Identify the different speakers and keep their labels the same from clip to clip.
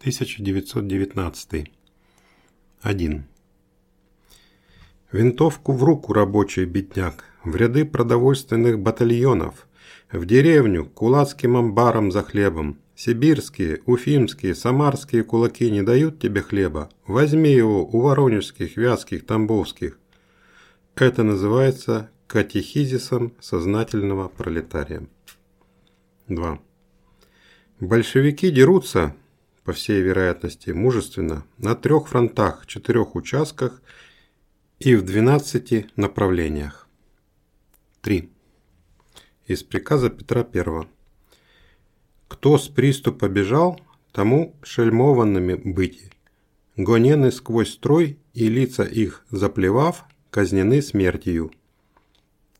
Speaker 1: 1919. 1. Винтовку в руку, рабочий бедняк, в ряды продовольственных батальонов, в деревню, кулацким амбаром за хлебом. Сибирские, уфимские, самарские кулаки не дают тебе хлеба. Возьми его у воронежских, вятских, тамбовских. Это называется катехизисом сознательного пролетария. 2. Большевики дерутся, по всей вероятности, мужественно, на трех фронтах, четырех участках и в 12 направлениях. 3. Из приказа Петра I. Кто с приступа бежал, тому шельмованными быть. Гонены сквозь строй и лица их заплевав, казнены смертью.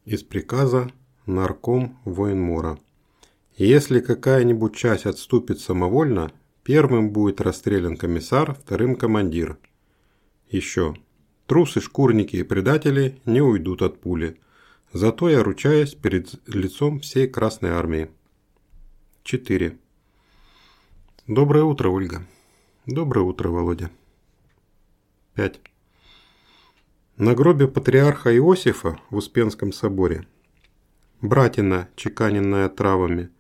Speaker 1: Из приказа нарком военмора. Если какая-нибудь часть отступит самовольно, первым будет расстрелян комиссар, вторым командир. Еще. Трусы, шкурники и предатели не уйдут от пули. Зато я ручаюсь перед лицом всей Красной Армии. 4. Доброе утро, Ольга. Доброе утро, Володя. 5. На гробе патриарха Иосифа в Успенском соборе братина, чеканенная травами,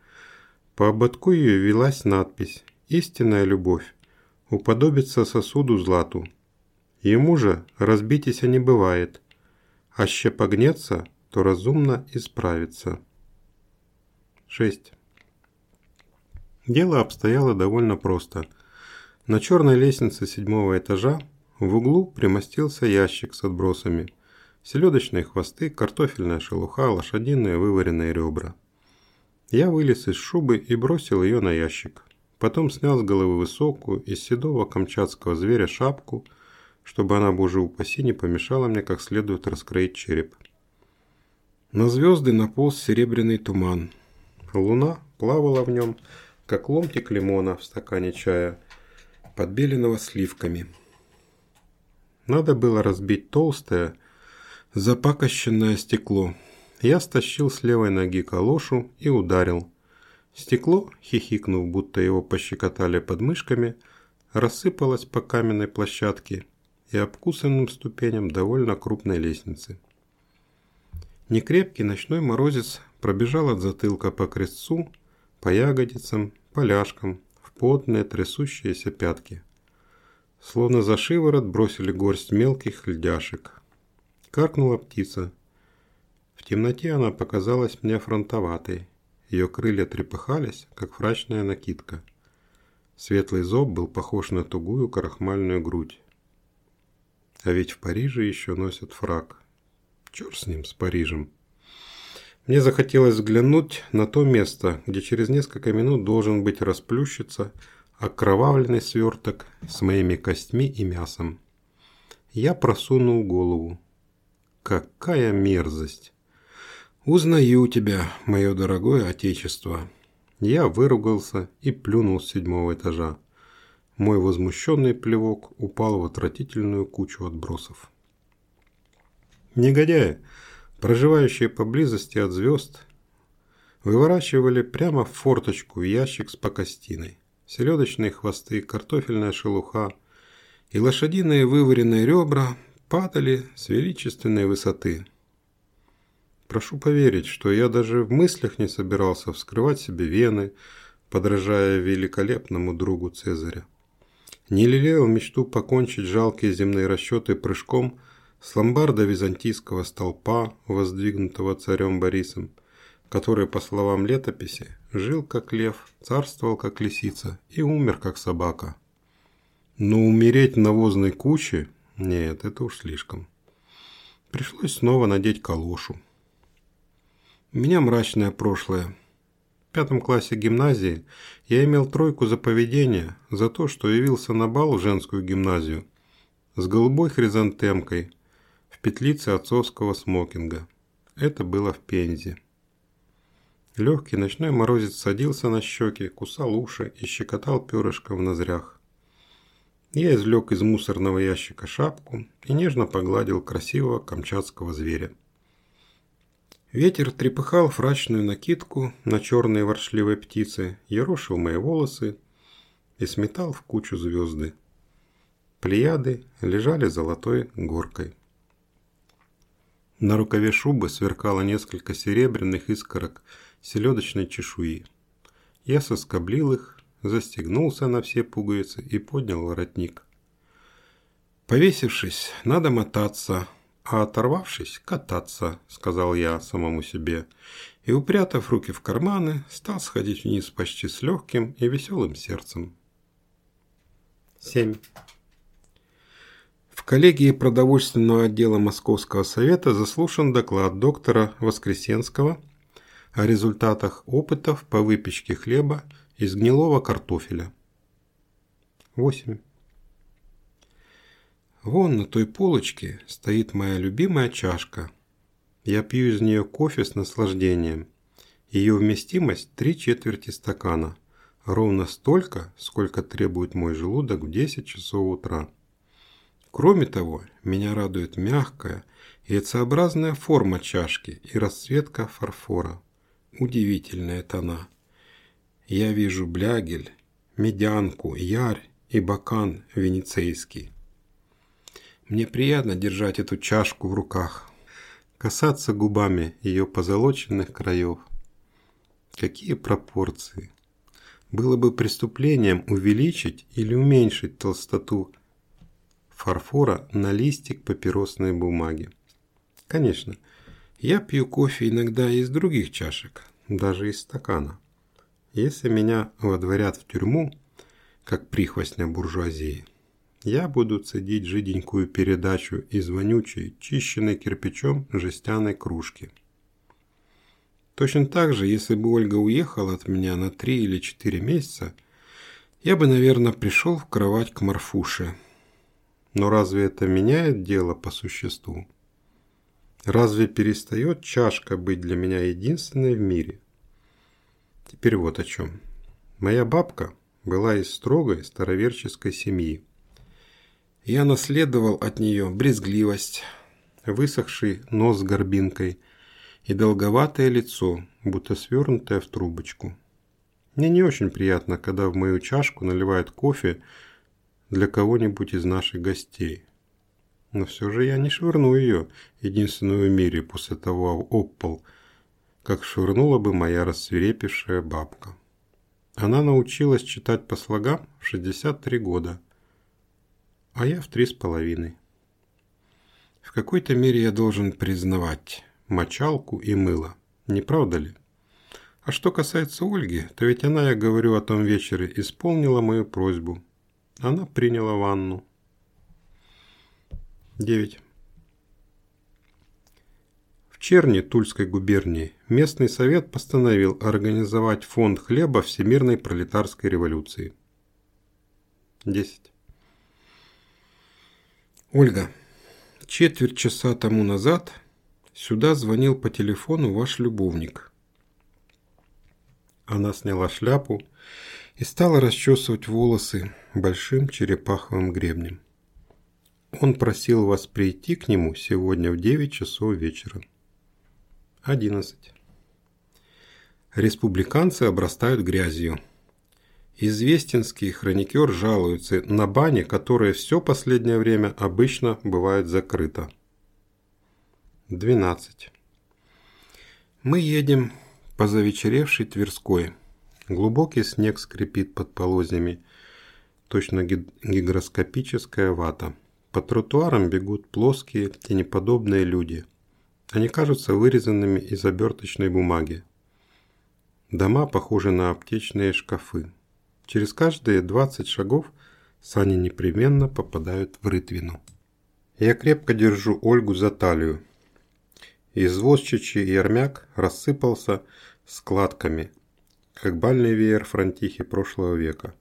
Speaker 1: по ободку ее велась надпись «Истинная любовь, уподобится сосуду злату. Ему же разбитися не бывает, а ще погнется, то разумно исправится». 6. Дело обстояло довольно просто. На черной лестнице седьмого этажа в углу примостился ящик с отбросами. Селедочные хвосты, картофельная шелуха, лошадиные вываренные ребра. Я вылез из шубы и бросил ее на ящик. Потом снял с головы высокую, из седого камчатского зверя шапку, чтобы она, боже упаси, не помешала мне как следует раскроить череп. На звезды наполз серебряный туман. Луна плавала в нем, как ломтик лимона в стакане чая, подбеленного сливками. Надо было разбить толстое, запакощенное стекло – я стащил с левой ноги калошу и ударил. Стекло, хихикнув, будто его пощекотали подмышками, рассыпалось по каменной площадке и обкусанным ступеням довольно крупной лестницы. Некрепкий ночной морозец пробежал от затылка по крестцу, по ягодицам, поляшкам, в потные трясущиеся пятки. Словно за шиворот бросили горсть мелких льдяшек. Каркнула птица, в темноте она показалась мне фронтоватой. Ее крылья трепыхались, как фрачная накидка. Светлый зоб был похож на тугую крахмальную грудь. А ведь в Париже еще носят фраг. Черт с ним, с Парижем. Мне захотелось взглянуть на то место, где через несколько минут должен быть расплющиться окровавленный сверток с моими костьми и мясом. Я просунул голову. Какая мерзость! «Узнаю тебя, мое дорогое отечество». Я выругался и плюнул с седьмого этажа. Мой возмущенный плевок упал в отвратительную кучу отбросов. Негодяи, проживающие поблизости от звезд, выворачивали прямо в форточку ящик с покостиной. Селедочные хвосты, картофельная шелуха и лошадиные вываренные ребра падали с величественной высоты – Прошу поверить, что я даже в мыслях не собирался вскрывать себе вены, подражая великолепному другу Цезаря. Не лелеял мечту покончить жалкие земные расчеты прыжком с ломбарда византийского столпа, воздвигнутого царем Борисом, который, по словам летописи, жил как лев, царствовал как лисица и умер как собака. Но умереть на возной куче? Нет, это уж слишком. Пришлось снова надеть калошу. У меня мрачное прошлое. В пятом классе гимназии я имел тройку за поведение, за то, что явился на бал в женскую гимназию с голубой хризантемкой в петлице отцовского смокинга. Это было в Пензе. Легкий ночной морозец садился на щеки, кусал уши и щекотал перышко в нозрях. Я извлек из мусорного ящика шапку и нежно погладил красивого камчатского зверя. Ветер трепыхал фрачную накидку на черные воршливые птицы, ерошил мои волосы и сметал в кучу звезды. Плеяды лежали золотой горкой. На рукаве шубы сверкало несколько серебряных искорок селедочной чешуи. Я соскоблил их, застегнулся на все пуговицы и поднял воротник. «Повесившись, надо мотаться, а оторвавшись – кататься», – сказал я самому себе, и, упрятав руки в карманы, стал сходить вниз почти с легким и веселым сердцем. 7. В коллегии продовольственного отдела Московского совета заслушан доклад доктора Воскресенского о результатах опытов по выпечке хлеба из гнилого картофеля. 8. Вон на той полочке стоит моя любимая чашка. Я пью из нее кофе с наслаждением. Ее вместимость три четверти стакана. Ровно столько, сколько требует мой желудок в 10 часов утра. Кроме того, меня радует мягкая яйцеобразная форма чашки и расцветка фарфора. Удивительная тона. Я вижу блягель, медянку, ярь и бакан венецейский. Мне приятно держать эту чашку в руках, касаться губами ее позолоченных краев. Какие пропорции! Было бы преступлением увеличить или уменьшить толстоту фарфора на листик папиросной бумаги. Конечно, я пью кофе иногда из других чашек, даже из стакана. Если меня водворят в тюрьму, как прихвостня буржуазии, я буду цедить жиденькую передачу из вонючей, чищенной кирпичом жестяной кружки. Точно так же, если бы Ольга уехала от меня на три или четыре месяца, я бы, наверное, пришел в кровать к Марфуше. Но разве это меняет дело по существу? Разве перестает чашка быть для меня единственной в мире? Теперь вот о чем. Моя бабка была из строгой староверческой семьи. Я наследовал от нее брезгливость, высохший нос с горбинкой и долговатое лицо, будто свернутое в трубочку. Мне не очень приятно, когда в мою чашку наливают кофе для кого-нибудь из наших гостей. Но все же я не швырну ее, единственную в мире после того об пол, как швырнула бы моя рассверепевшая бабка. Она научилась читать по слогам в 63 года – а я в три с половиной. В какой-то мере я должен признавать мочалку и мыло, не правда ли? А что касается Ольги, то ведь она, я говорю о том вечере, исполнила мою просьбу. Она приняла ванну. 9. В Черни Тульской губернии местный совет постановил организовать фонд хлеба Всемирной пролетарской революции. 10. Ольга, четверть часа тому назад сюда звонил по телефону ваш любовник. Она сняла шляпу и стала расчесывать волосы большим черепаховым гребнем. Он просил вас прийти к нему сегодня в 9 часов вечера. 11. Республиканцы обрастают грязью. Известинский хроникер жалуется на бане, которая все последнее время обычно бывает закрыта. 12. Мы едем по завечеревшей Тверской. Глубокий снег скрипит под полозьями, точно гигроскопическая вата. По тротуарам бегут плоские, тенеподобные люди. Они кажутся вырезанными из оберточной бумаги. Дома похожи на аптечные шкафы. Через каждые 20 шагов сани непременно попадают в рытвину. Я крепко держу Ольгу за талию. Извозчичий ярмяк рассыпался складками, как бальный веер фронтихи прошлого века.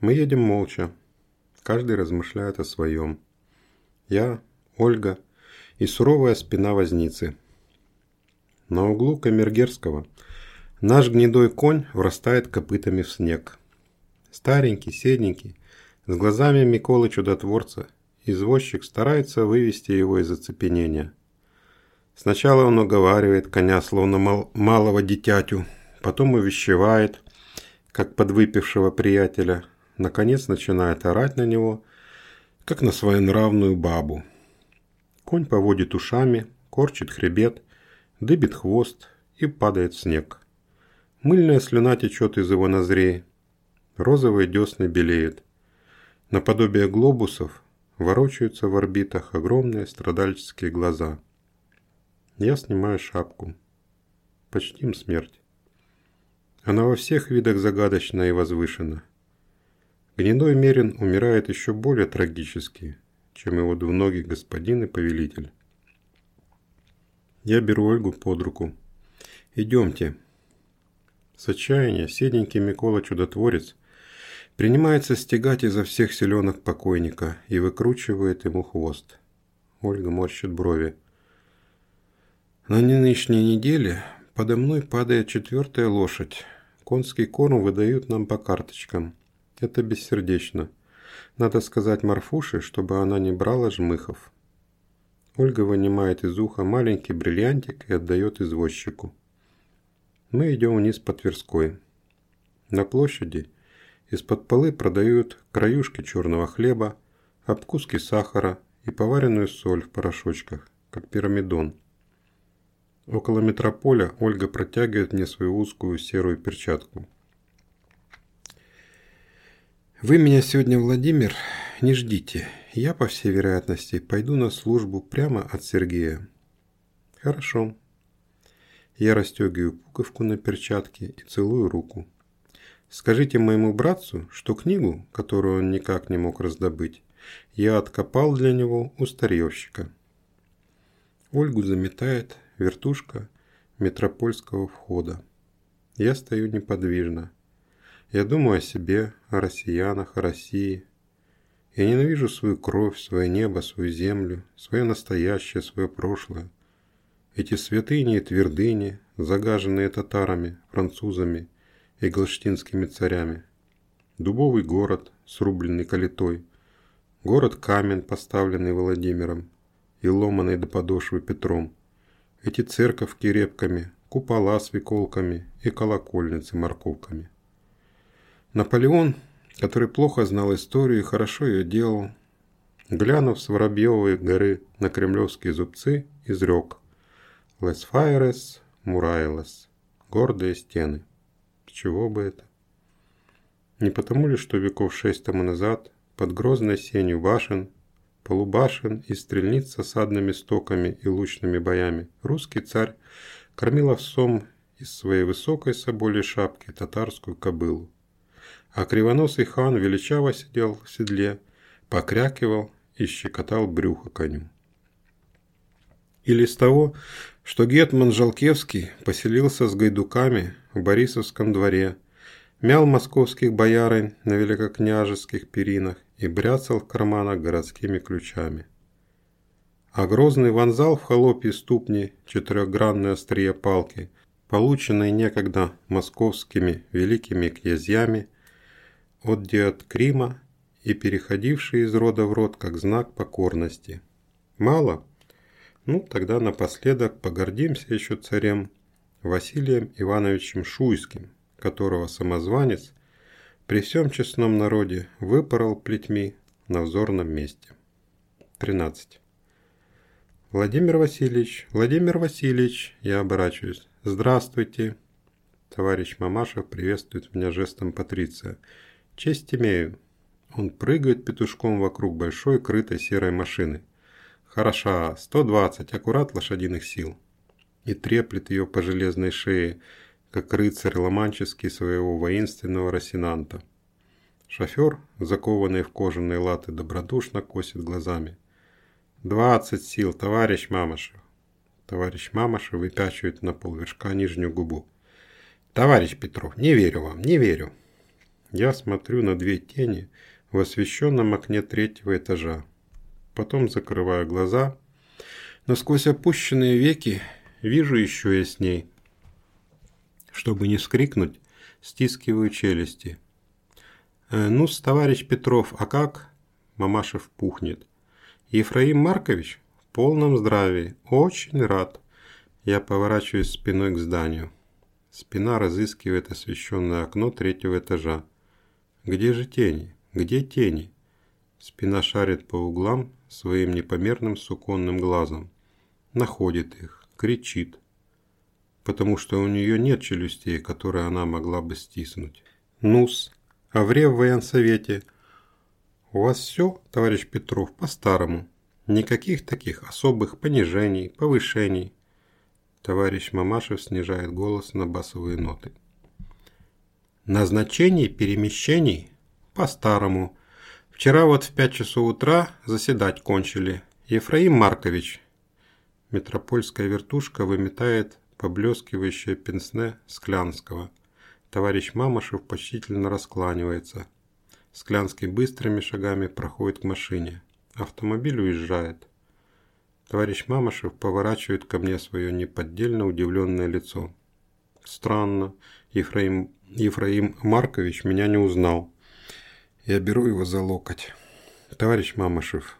Speaker 1: Мы едем молча. Каждый размышляет о своем. Я, Ольга и суровая спина возницы. На углу Камергерского наш гнедой конь врастает копытами в снег. Старенький, седенький, с глазами Миколы Чудотворца, извозчик старается вывести его из оцепенения. Сначала он уговаривает коня, словно мал малого дитятю, потом увещевает, как подвыпившего приятеля, наконец начинает орать на него, как на своенравную бабу. Конь поводит ушами, корчит хребет, дыбит хвост и падает в снег. Мыльная слюна течет из его ноздрей. Розовые десны белеют. Наподобие глобусов ворочаются в орбитах огромные страдальческие глаза. Я снимаю шапку. Почтим смерть. Она во всех видах загадочна и возвышена. Гнедой Мерин умирает еще более трагически, чем его двуногий господин и повелитель. Я беру Ольгу под руку. «Идемте». С отчаяния седенький Микола Чудотворец принимается стегать изо всех селенок покойника и выкручивает ему хвост. Ольга морщит брови. На нынешней неделе подо мной падает четвертая лошадь. Конский корм выдают нам по карточкам. Это бессердечно. Надо сказать Марфуше, чтобы она не брала жмыхов. Ольга вынимает из уха маленький бриллиантик и отдает извозчику. Мы идем вниз по Тверской. На площади из-под полы продают краюшки черного хлеба, обкуски сахара и поваренную соль в порошочках, как пирамидон. Около метрополя Ольга протягивает мне свою узкую серую перчатку. «Вы меня сегодня, Владимир, не ждите. Я, по всей вероятности, пойду на службу прямо от Сергея». «Хорошо». Я расстегиваю пуговку на перчатке и целую руку. «Скажите моему братцу, что книгу, которую он никак не мог раздобыть, я откопал для него у старьевщика». Ольгу заметает вертушка метропольского входа. Я стою неподвижно. Я думаю о себе, о россиянах, о России. Я ненавижу свою кровь, свое небо, свою землю, свое настоящее, свое прошлое. Эти святыни и твердыни, загаженные татарами, французами и галштинскими царями. Дубовый город, срубленный калитой. Город-камень, поставленный Владимиром и ломанный до подошвы Петром. Эти церковки репками, купола с виколками и колокольницы морковками. Наполеон, который плохо знал историю и хорошо ее делал, глянув с Воробьевой горы на кремлевские зубцы, изрек «Лес файрес мурайлес» – гордые стены. Чего бы это? Не потому ли, что веков шесть тому назад под грозной сенью башен, полубашен и стрельниц с осадными стоками и лучными боями русский царь кормил овсом из своей высокой соболей шапки татарскую кобылу а кривоносый хан величаво сидел в седле, покрякивал и щекотал брюхо коню. Или с того, что Гетман Жалкевский поселился с гайдуками в Борисовском дворе, мял московских боярынь на великокняжеских перинах и бряцал в карманах городскими ключами. А грозный вонзал в холопьи ступни четырехгранные острие палки, полученные некогда московскими великими князьями от диаткрима и переходивший из рода в род как знак покорности. Мало? Ну, тогда напоследок погордимся еще царем Василием Ивановичем Шуйским, которого самозванец при всем честном народе выпорол плетьми на взорном месте. 13. Владимир Васильевич, Владимир Васильевич, я оборачиваюсь. Здравствуйте. Товарищ Мамашев приветствует меня жестом Патриция – Честь имею. Он прыгает петушком вокруг большой крытой серой машины. Хороша, 120, аккурат лошадиных сил. И треплет ее по железной шее, как рыцарь ломанческий своего воинственного росинанта. Шофер, закованный в кожаные латы, добродушно косит глазами. «Двадцать сил, товарищ Мамашев!» Товарищ Мамашев выпячивает на полвершка нижнюю губу. «Товарищ Петров, не верю вам, не верю!» Я смотрю на две тени в освещенном окне третьего этажа. Потом закрываю глаза, но сквозь опущенные веки вижу еще ясней. Чтобы не вскрикнуть, стискиваю челюсти. «Э, ну товарищ Петров, а как?» Мамашев пухнет. «Ефраим Маркович? В полном здравии. Очень рад». Я поворачиваюсь спиной к зданию. Спина разыскивает освещенное окно третьего этажа Где же тени? Где тени? Спина шарит по углам своим непомерным суконным глазом. Находит их, кричит. Потому что у нее нет челюстей, которые она могла бы стиснуть. Нус, а в военсовете. У вас все, товарищ Петров, по-старому. Никаких таких особых понижений, повышений. Товарищ Мамашев снижает голос на басовые ноты. Назначений, перемещений по-старому. Вчера вот в пять часов утра заседать кончили. Ефраим Маркович. Метропольская вертушка выметает поблескивающее пенсне Склянского. Товарищ Мамашев почтительно раскланивается. Склянский быстрыми шагами проходит к машине. Автомобиль уезжает. Товарищ Мамашев поворачивает ко мне свое неподдельно удивленное лицо. Странно, Ефраим, Ефраим Маркович меня не узнал. Я беру его за локоть. Товарищ Мамашев,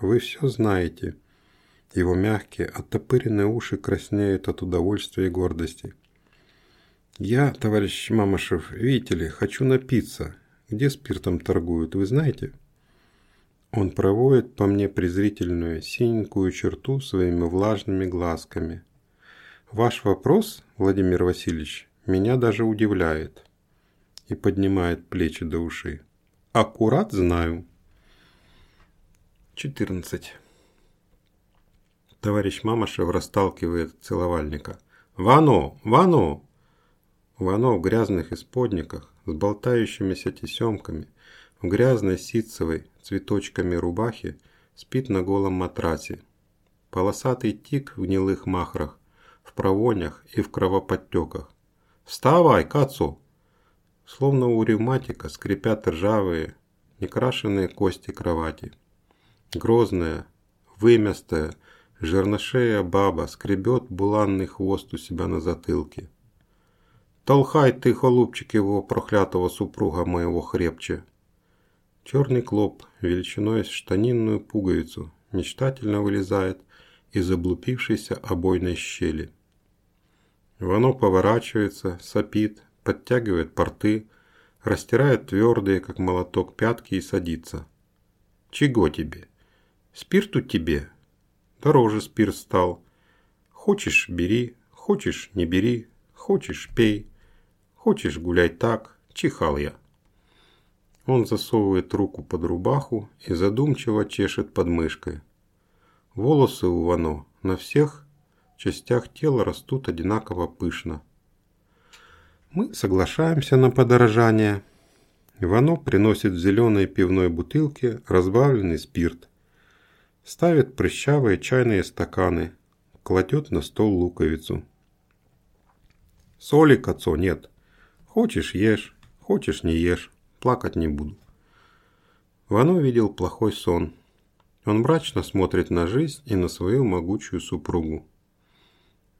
Speaker 1: вы все знаете. Его мягкие, оттопыренные уши краснеют от удовольствия и гордости. Я, товарищ Мамашев, видите ли, хочу напиться. Где спиртом торгуют, вы знаете? Он проводит по мне презрительную синенькую черту своими влажными глазками. Ваш вопрос, Владимир Васильевич, меня даже удивляет. И поднимает плечи до ушей. Аккурат знаю. 14. Товарищ Мамашев расталкивает целовальника. «Вано! Вано!» Вано в грязных исподниках, с болтающимися тесемками, в грязной ситцевой цветочками рубахи спит на голом матрасе. Полосатый тик в гнилых махрах, в провонях и в кровоподтеках. «Вставай, Кацу!» Словно у ревматика скрипят ржавые, некрашенные кости кровати. Грозная, вымястая, жирношея баба скребет буланный хвост у себя на затылке. «Толхай ты, холубчик, его проклятого супруга моего хрепче!» Черный клоп величиной с штанинную пуговицу мечтательно вылезает из облупившейся обойной щели. Вано поворачивается, сопит, подтягивает порты, растирает твердые, как молоток, пятки и садится. Чего тебе? Спирту тебе? Дороже спирт стал. Хочешь – бери, хочешь – не бери, хочешь – пей, хочешь – гуляй так, чихал я. Он засовывает руку под рубаху и задумчиво чешет подмышкой. Волосы у Вано на всех частях тела растут одинаково пышно. Мы соглашаемся на подорожание. Вано приносит в зеленой пивной бутылке разбавленный спирт. Ставит прыщавые чайные стаканы. Кладет на стол луковицу. Соли, Кацо, нет. Хочешь – ешь, хочешь – не ешь плакать не буду. Вано видел плохой сон. Он мрачно смотрит на жизнь и на свою могучую супругу.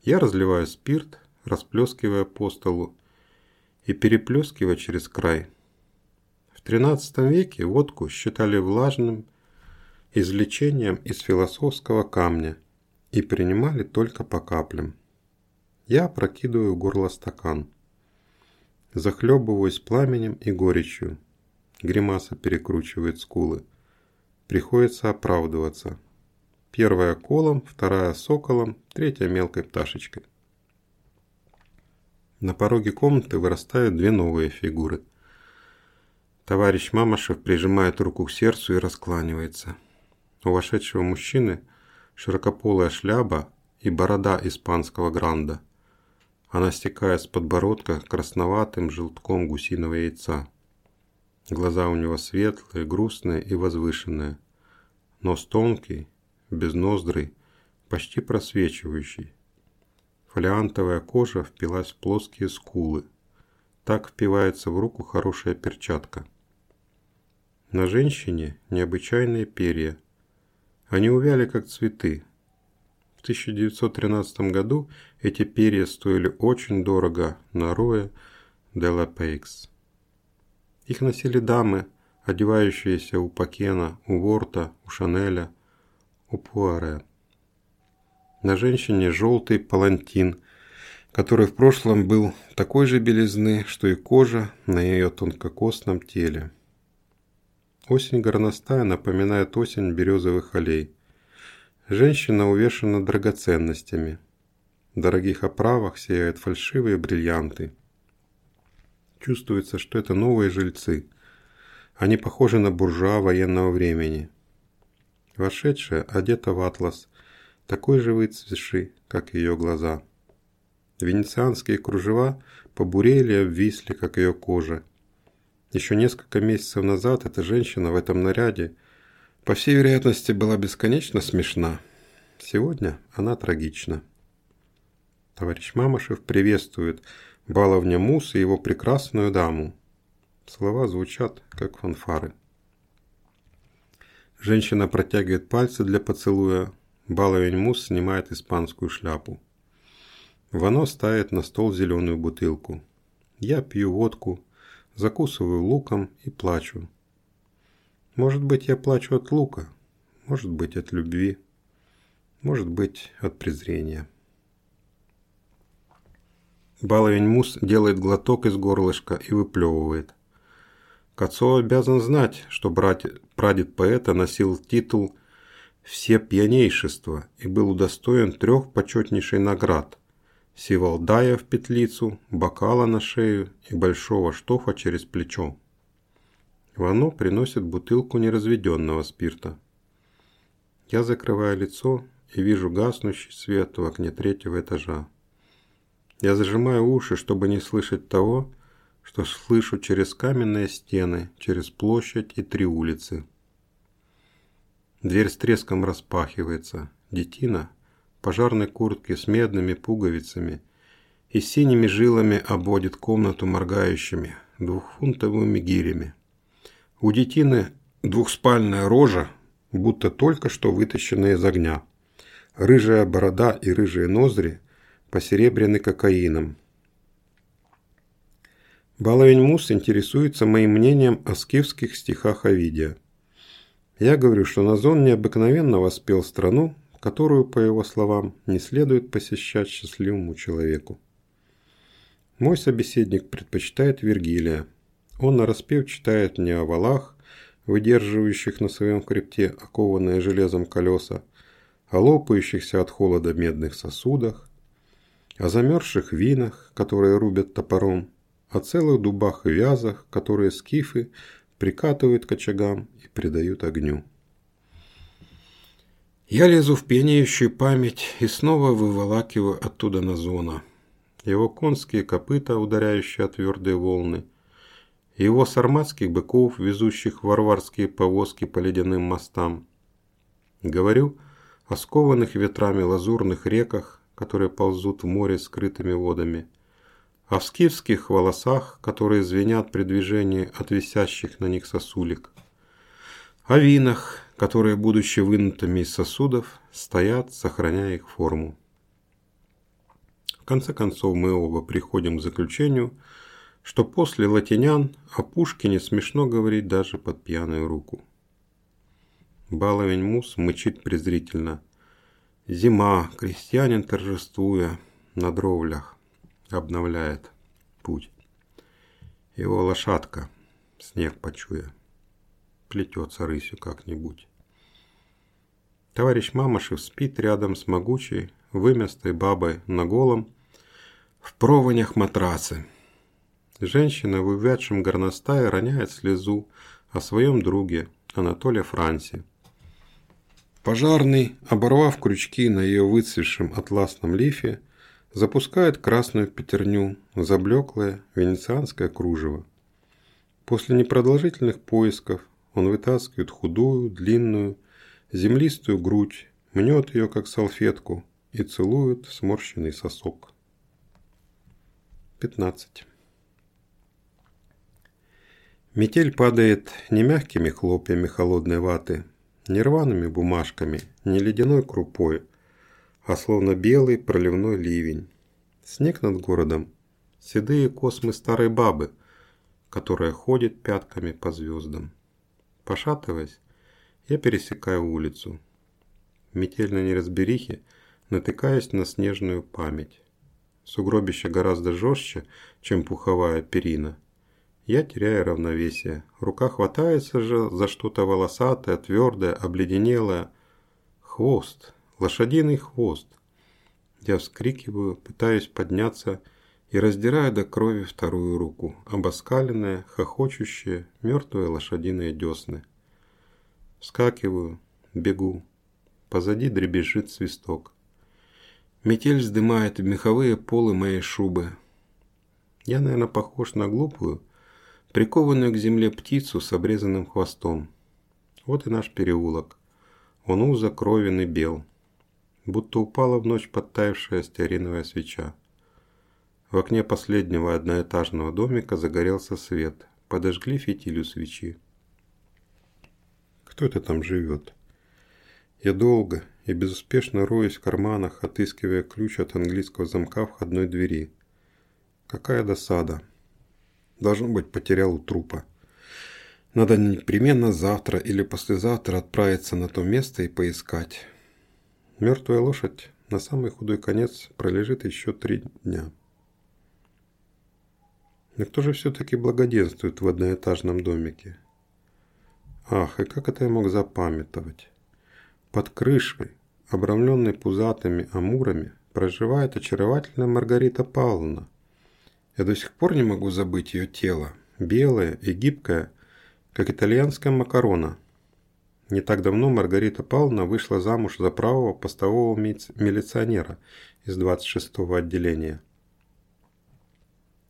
Speaker 1: Я разливаю спирт, расплескивая по столу и переплескивая через край. В XIII веке водку считали влажным извлечением из философского камня и принимали только по каплям. Я прокидываю горло стакан захлебываюсь пламенем и горечью. Гримаса перекручивает скулы. Приходится оправдываться. Первая колом, вторая соколом, третья мелкой пташечкой. На пороге комнаты вырастают две новые фигуры. Товарищ Мамашев прижимает руку к сердцу и раскланивается. У вошедшего мужчины широкополая шляпа и борода испанского гранда – она стекает с подбородка красноватым желтком гусиного яйца. Глаза у него светлые, грустные и возвышенные. Нос тонкий, без ноздрей, почти просвечивающий. Фолиантовая кожа впилась в плоские скулы. Так впивается в руку хорошая перчатка. На женщине необычайные перья. Они увяли, как цветы, в 1913 году эти перья стоили очень дорого на Руэ де ла Пейкс. Их носили дамы, одевающиеся у Пакена, у Ворта, у Шанеля, у Пуаре. На женщине желтый палантин, который в прошлом был такой же белизны, что и кожа на ее тонкокосном теле. Осень горностая напоминает осень березовых аллей. Женщина увешана драгоценностями. В дорогих оправах сияют фальшивые бриллианты. Чувствуется, что это новые жильцы. Они похожи на буржуа военного времени. Вошедшая одета в атлас, такой же выцветший, как ее глаза. Венецианские кружева побурели и обвисли, как ее кожа. Еще несколько месяцев назад эта женщина в этом наряде, по всей вероятности, была бесконечно смешна. Сегодня она трагична. Товарищ Мамашев приветствует баловня Мус и его прекрасную даму. Слова звучат, как фанфары. Женщина протягивает пальцы для поцелуя. Баловень Мус снимает испанскую шляпу. Вано ставит на стол зеленую бутылку. Я пью водку, закусываю луком и плачу. Может быть, я плачу от лука, может быть, от любви, может быть, от презрения. Баловень Мус делает глоток из горлышка и выплевывает. Кацо обязан знать, что брат, прадед поэта носил титул «Все пьянейшества» и был удостоен трех почетнейших наград – сивалдая в петлицу, бокала на шею и большого штофа через плечо. Вано приносит бутылку неразведенного спирта. Я закрываю лицо и вижу гаснущий свет в окне третьего этажа. Я зажимаю уши, чтобы не слышать того, что слышу через каменные стены, через площадь и три улицы. Дверь с треском распахивается. Детина, пожарной куртке с медными пуговицами и синими жилами обводит комнату моргающими двухфунтовыми гирями. У детины двухспальная рожа, будто только что вытащенная из огня. Рыжая борода и рыжие ноздри посеребрены кокаином. Баловень Мус интересуется моим мнением о скифских стихах Овидия. Я говорю, что Назон необыкновенно воспел страну, которую, по его словам, не следует посещать счастливому человеку. Мой собеседник предпочитает Вергилия. Он нараспев читает мне о валах, выдерживающих на своем хребте окованные железом колеса, о лопающихся от холода медных сосудах, о замерзших винах, которые рубят топором, о целых дубах и вязах, которые скифы прикатывают к очагам и придают огню. Я лезу в пьянеющую память и снова выволакиваю оттуда на зона. Его конские копыта, ударяющие о твердые волны, его сарматских быков, везущих варварские повозки по ледяным мостам. Говорю о скованных ветрами лазурных реках, которые ползут в море скрытыми водами, о скифских волосах, которые звенят при движении от висящих на них сосулек, о винах, которые, будучи вынутыми из сосудов, стоят, сохраняя их форму. В конце концов, мы оба приходим к заключению, что после латинян о Пушкине смешно говорить даже под пьяную руку. Баловень Мус мычит презрительно. Зима, крестьянин торжествуя, на дровлях обновляет путь. Его лошадка, снег почуя плетется рысью как-нибудь. Товарищ Мамашев спит рядом с могучей, вымястой бабой на голом, в прованях матрацы. Женщина в увядшем горностае роняет слезу о своем друге Анатолия Франси. Пожарный, оборвав крючки на ее выцветшем атласном лифе, запускает красную пятерню, заблеклое венецианское кружево. После непродолжительных поисков он вытаскивает худую, длинную, землистую грудь, мнет ее, как салфетку, и целует сморщенный сосок. 15. Метель падает не мягкими хлопьями холодной ваты, не рваными бумажками, не ледяной крупой, а словно белый проливной ливень. Снег над городом, седые космы старой бабы, которая ходит пятками по звездам. Пошатываясь, я пересекаю улицу. В метельной неразберихе натыкаюсь на снежную память. Сугробище гораздо жестче, чем пуховая перина. Я теряю равновесие. Рука хватается же за что-то волосатое, твердое, обледенелое. Хвост. Лошадиный хвост. Я вскрикиваю, пытаюсь подняться и раздираю до крови вторую руку. Обоскаленные, хохочущие, мертвые лошадиные десны. Вскакиваю, бегу. Позади дребезжит свисток. Метель вздымает меховые полы моей шубы. Я, наверное, похож на глупую, прикованную к земле птицу с обрезанным хвостом. Вот и наш переулок. Он узок, кровен и бел. Будто упала в ночь подтаявшая стеариновая свеча. В окне последнего одноэтажного домика загорелся свет. Подожгли фитилю свечи. Кто это там живет? Я долго и безуспешно роюсь в карманах, отыскивая ключ от английского замка входной двери. Какая досада. Должно быть, потерял у трупа. Надо непременно завтра или послезавтра отправиться на то место и поискать. Мертвая лошадь на самый худой конец пролежит еще три дня. Но кто же все-таки благоденствует в одноэтажном домике? Ах, и как это я мог запамятовать? Под крышей, обрамленной пузатыми амурами, проживает очаровательная Маргарита Павловна – я до сих пор не могу забыть ее тело, белое и гибкое, как итальянская макарона. Не так давно Маргарита Павловна вышла замуж за правого постового милиционера из 26-го отделения.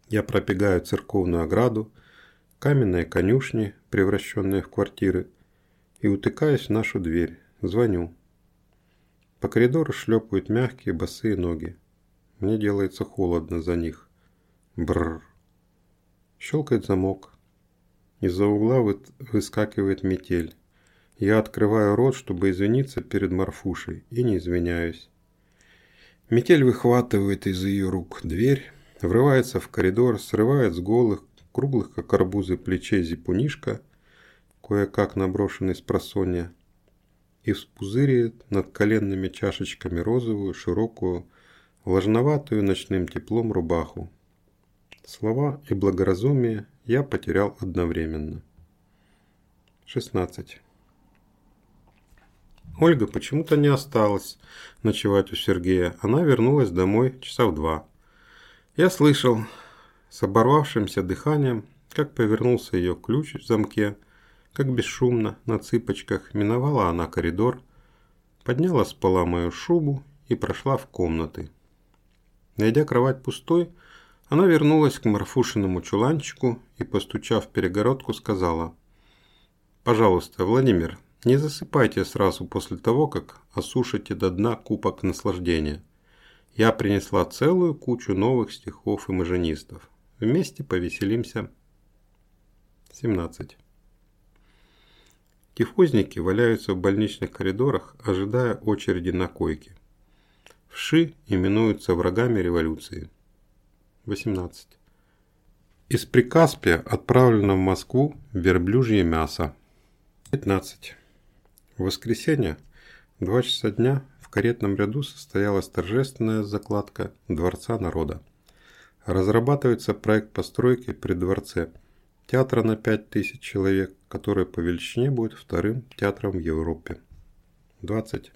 Speaker 1: Я пробегаю церковную ограду, каменные конюшни, превращенные в квартиры, и утыкаюсь в нашу дверь, звоню. По коридору шлепают мягкие босые ноги. Мне делается холодно за них. Бррр. Щелкает замок. Из-за угла выскакивает метель. Я открываю рот, чтобы извиниться перед Марфушей, и не извиняюсь. Метель выхватывает из ее рук дверь, врывается в коридор, срывает с голых, круглых, как арбузы, плечей зипунишка, кое-как наброшенный с просонья, и вспузыривает над коленными чашечками розовую, широкую, влажноватую ночным теплом рубаху. Слова и благоразумие я потерял одновременно. 16. Ольга почему-то не осталась ночевать у Сергея. Она вернулась домой часа в два. Я слышал с оборвавшимся дыханием, как повернулся ее ключ в замке, как бесшумно, на цыпочках, миновала она коридор, подняла с пола мою шубу и прошла в комнаты. Найдя кровать пустой, она вернулась к Марфушиному чуланчику и, постучав в перегородку, сказала «Пожалуйста, Владимир, не засыпайте сразу после того, как осушите до дна кубок наслаждения. Я принесла целую кучу новых стихов и маженистов. Вместе повеселимся». 17. Тифозники валяются в больничных коридорах, ожидая очереди на койке. Вши именуются врагами революции. 18. Из Прикаспия отправлено в Москву верблюжье мясо. 15. В воскресенье в 2 часа дня в каретном ряду состоялась торжественная закладка Дворца народа. Разрабатывается проект постройки при дворце театра на 5000 человек, который по величине будет вторым театром в Европе. 20.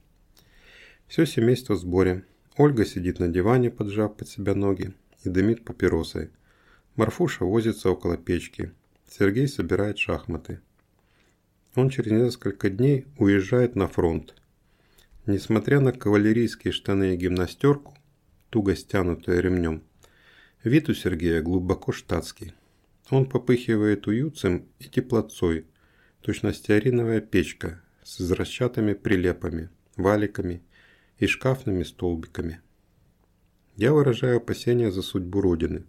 Speaker 1: Все семейство в сборе. Ольга сидит на диване, поджав под себя ноги и дымит папиросой. Марфуша возится около печки. Сергей собирает шахматы. Он через несколько дней уезжает на фронт. Несмотря на кавалерийские штаны и гимнастерку, туго стянутые ремнем, вид у Сергея глубоко штатский. Он попыхивает уютцем и теплоцой, точно стеариновая печка с извращатыми прилепами, валиками и шкафными столбиками. Я выражаю опасения за судьбу Родины.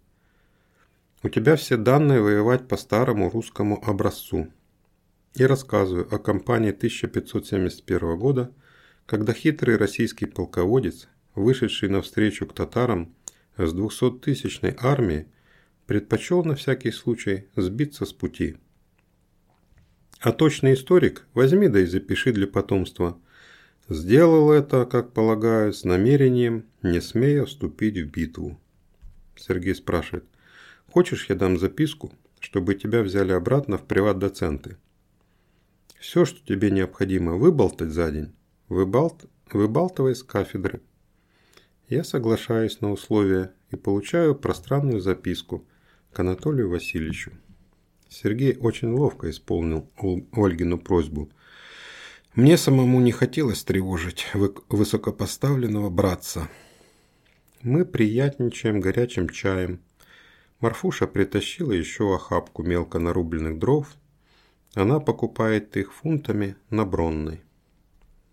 Speaker 1: У тебя все данные воевать по старому русскому образцу. И рассказываю о кампании 1571 года, когда хитрый российский полководец, вышедший навстречу к татарам с 200-тысячной армией, предпочел на всякий случай сбиться с пути. А точный историк возьми да и запиши для потомства – Сделал это, как полагаю, с намерением, не смея вступить в битву. Сергей спрашивает. Хочешь, я дам записку, чтобы тебя взяли обратно в приват-доценты? Все, что тебе необходимо выболтать за день, выбалт... выбалтывай с кафедры. Я соглашаюсь на условия и получаю пространную записку к Анатолию Васильевичу. Сергей очень ловко исполнил Ольгину просьбу. Мне самому не хотелось тревожить высокопоставленного братца. Мы приятничаем горячим чаем. Марфуша притащила еще охапку мелко нарубленных дров. Она покупает их фунтами на Бронной.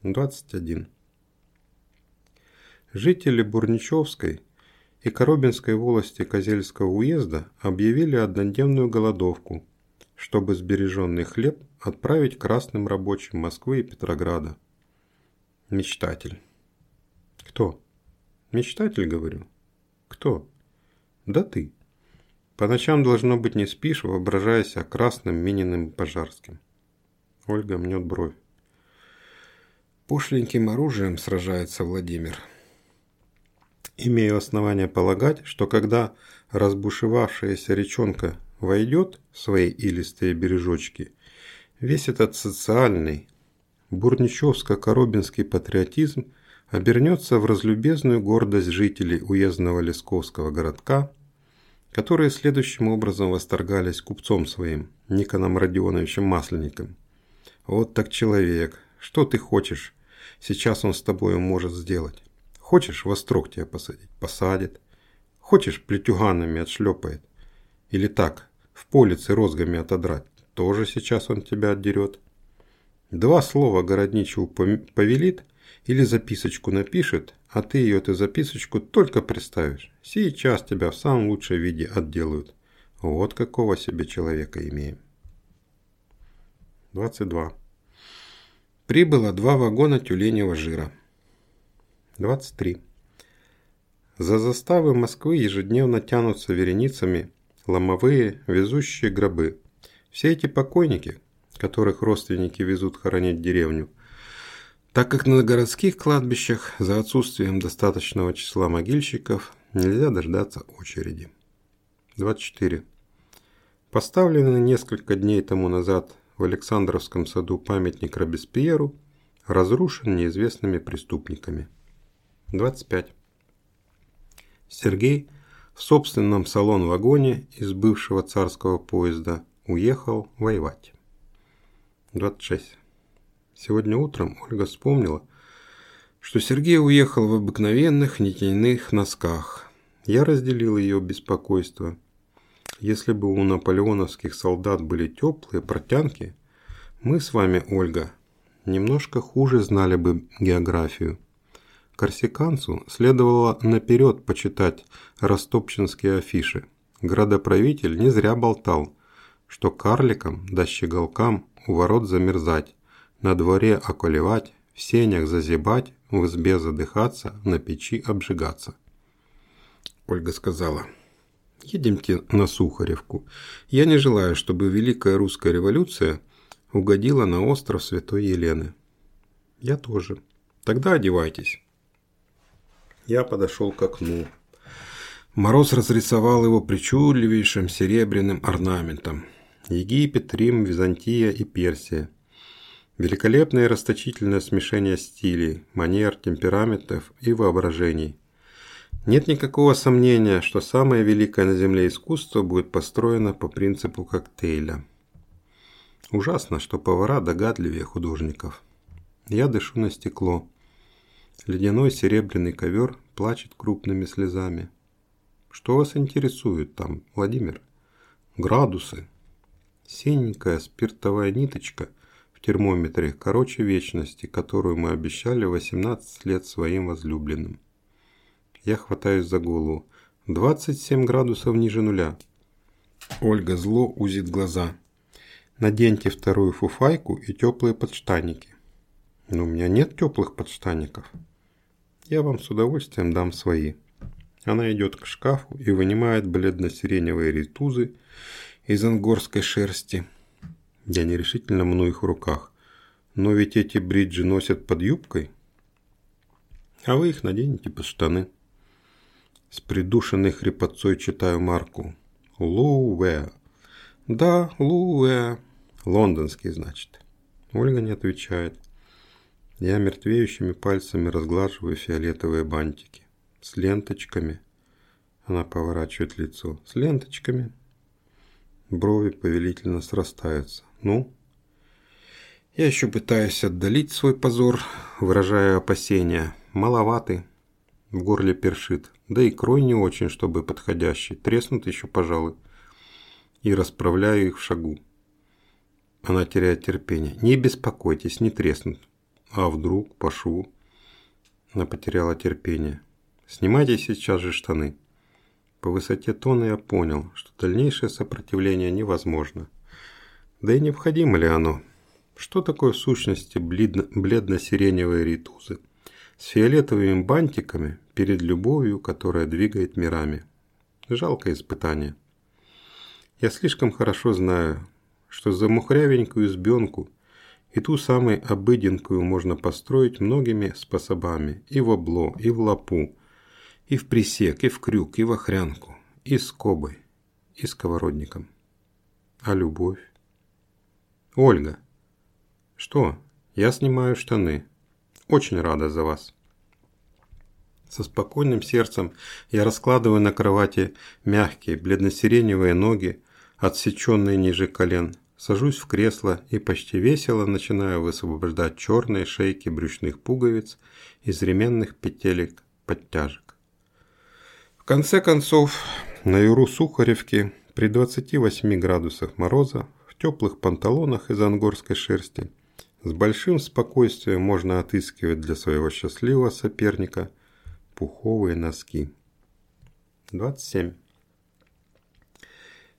Speaker 1: 21. Жители Бурничевской и Коробинской волости Козельского уезда объявили однодневную голодовку, чтобы сбереженный хлеб отправить красным рабочим Москвы и Петрограда. Мечтатель. Кто? Мечтатель, говорю. Кто? Да ты. По ночам, должно быть, не спишь, воображая себя красным Мининым Пожарским. Ольга мнет бровь. Пошленьким оружием сражается Владимир. Имею основания полагать, что когда разбушевавшаяся речонка войдет в свои илистые бережочки, весь этот социальный, бурничевско-коробинский патриотизм обернется в разлюбезную гордость жителей уездного Лесковского городка, которые следующим образом восторгались купцом своим, Никоном Родионовичем Масленником. «Вот так человек! Что ты хочешь? Сейчас он с тобой может сделать. Хочешь, во строк тебя посадить? Посадит. Хочешь, плетюганами отшлепает. Или так, в полице розгами отодрать. Тоже сейчас он тебя отдерет. Два слова городничего повелит – или записочку напишет, а ты ее эту записочку только представишь. Сейчас тебя в самом лучшем виде отделают. Вот какого себе человека имеем. 22. Прибыло два вагона тюленевого жира. 23. За заставы Москвы ежедневно тянутся вереницами ломовые, везущие гробы. Все эти покойники, которых родственники везут хоронить деревню, так как на городских кладбищах за отсутствием достаточного числа могильщиков нельзя дождаться очереди. 24. Поставленный несколько дней тому назад в Александровском саду памятник Робеспьеру разрушен неизвестными преступниками. 25. Сергей в собственном салон-вагоне из бывшего царского поезда уехал воевать. 26. Сегодня утром Ольга вспомнила, что Сергей уехал в обыкновенных нитяных носках. Я разделил ее беспокойство. Если бы у наполеоновских солдат были теплые протянки, мы с вами, Ольга, немножко хуже знали бы географию. Корсиканцу следовало наперед почитать растопчинские афиши. Градоправитель не зря болтал, что карликам да щеголкам у ворот замерзать, на дворе околевать, в сенях зазябать, в избе задыхаться, на печи обжигаться. Ольга сказала, едемте на Сухаревку. Я не желаю, чтобы Великая Русская революция угодила на остров Святой Елены. Я тоже. Тогда одевайтесь. Я подошел к окну. Мороз разрисовал его причудливейшим серебряным орнаментом. Египет, Рим, Византия и Персия – Великолепное расточительное смешение стилей, манер, темпераментов и воображений. Нет никакого сомнения, что самое великое на Земле искусство будет построено по принципу коктейля. Ужасно, что повара догадливее художников. Я дышу на стекло. Ледяной серебряный ковер плачет крупными слезами. Что вас интересует там, Владимир? Градусы. Синенькая спиртовая ниточка – термометре короче вечности, которую мы обещали 18 лет своим возлюбленным. Я хватаюсь за голову. 27 градусов ниже нуля. Ольга зло узит глаза. Наденьте вторую фуфайку и теплые подштанники. Но у меня нет теплых подштанников. Я вам с удовольствием дам свои. Она идет к шкафу и вынимает бледно-сиреневые ритузы из ангорской шерсти – я нерешительно мну их в руках. Но ведь эти бриджи носят под юбкой. А вы их наденете под штаны. С придушенной хрипотцой читаю марку. Луэ. Да, Луэ. Лондонский, значит. Ольга не отвечает. Я мертвеющими пальцами разглаживаю фиолетовые бантики. С ленточками. Она поворачивает лицо. С ленточками. Брови повелительно срастаются. Ну? Я еще пытаюсь отдалить свой позор, выражая опасения. Маловаты. В горле першит. Да и крой не очень, чтобы подходящий. Треснут еще, пожалуй. И расправляю их в шагу. Она теряет терпение. Не беспокойтесь, не треснут. А вдруг пошу? Она потеряла терпение. Снимайте сейчас же штаны. По высоте тона я понял, что дальнейшее сопротивление невозможно. Да и необходимо ли оно? Что такое в сущности бледно-сиреневые ритузы? С фиолетовыми бантиками перед любовью, которая двигает мирами. Жалкое испытание. Я слишком хорошо знаю, что за мухрявенькую избенку и ту самую обыденкую можно построить многими способами и в обло, и в лапу, и в присек, и в крюк, и в охрянку, и с кобой, и сковородником. А любовь? Ольга. Что? Я снимаю штаны. Очень рада за вас. Со спокойным сердцем я раскладываю на кровати мягкие, бледно-сиреневые ноги, отсеченные ниже колен, сажусь в кресло и почти весело начинаю высвобождать черные шейки брючных пуговиц из ременных петелек подтяжек. В конце концов, на юру Сухаревки при 28 градусах мороза теплых панталонах из ангорской шерсти с большим спокойствием можно отыскивать для своего счастливого соперника пуховые носки. 27.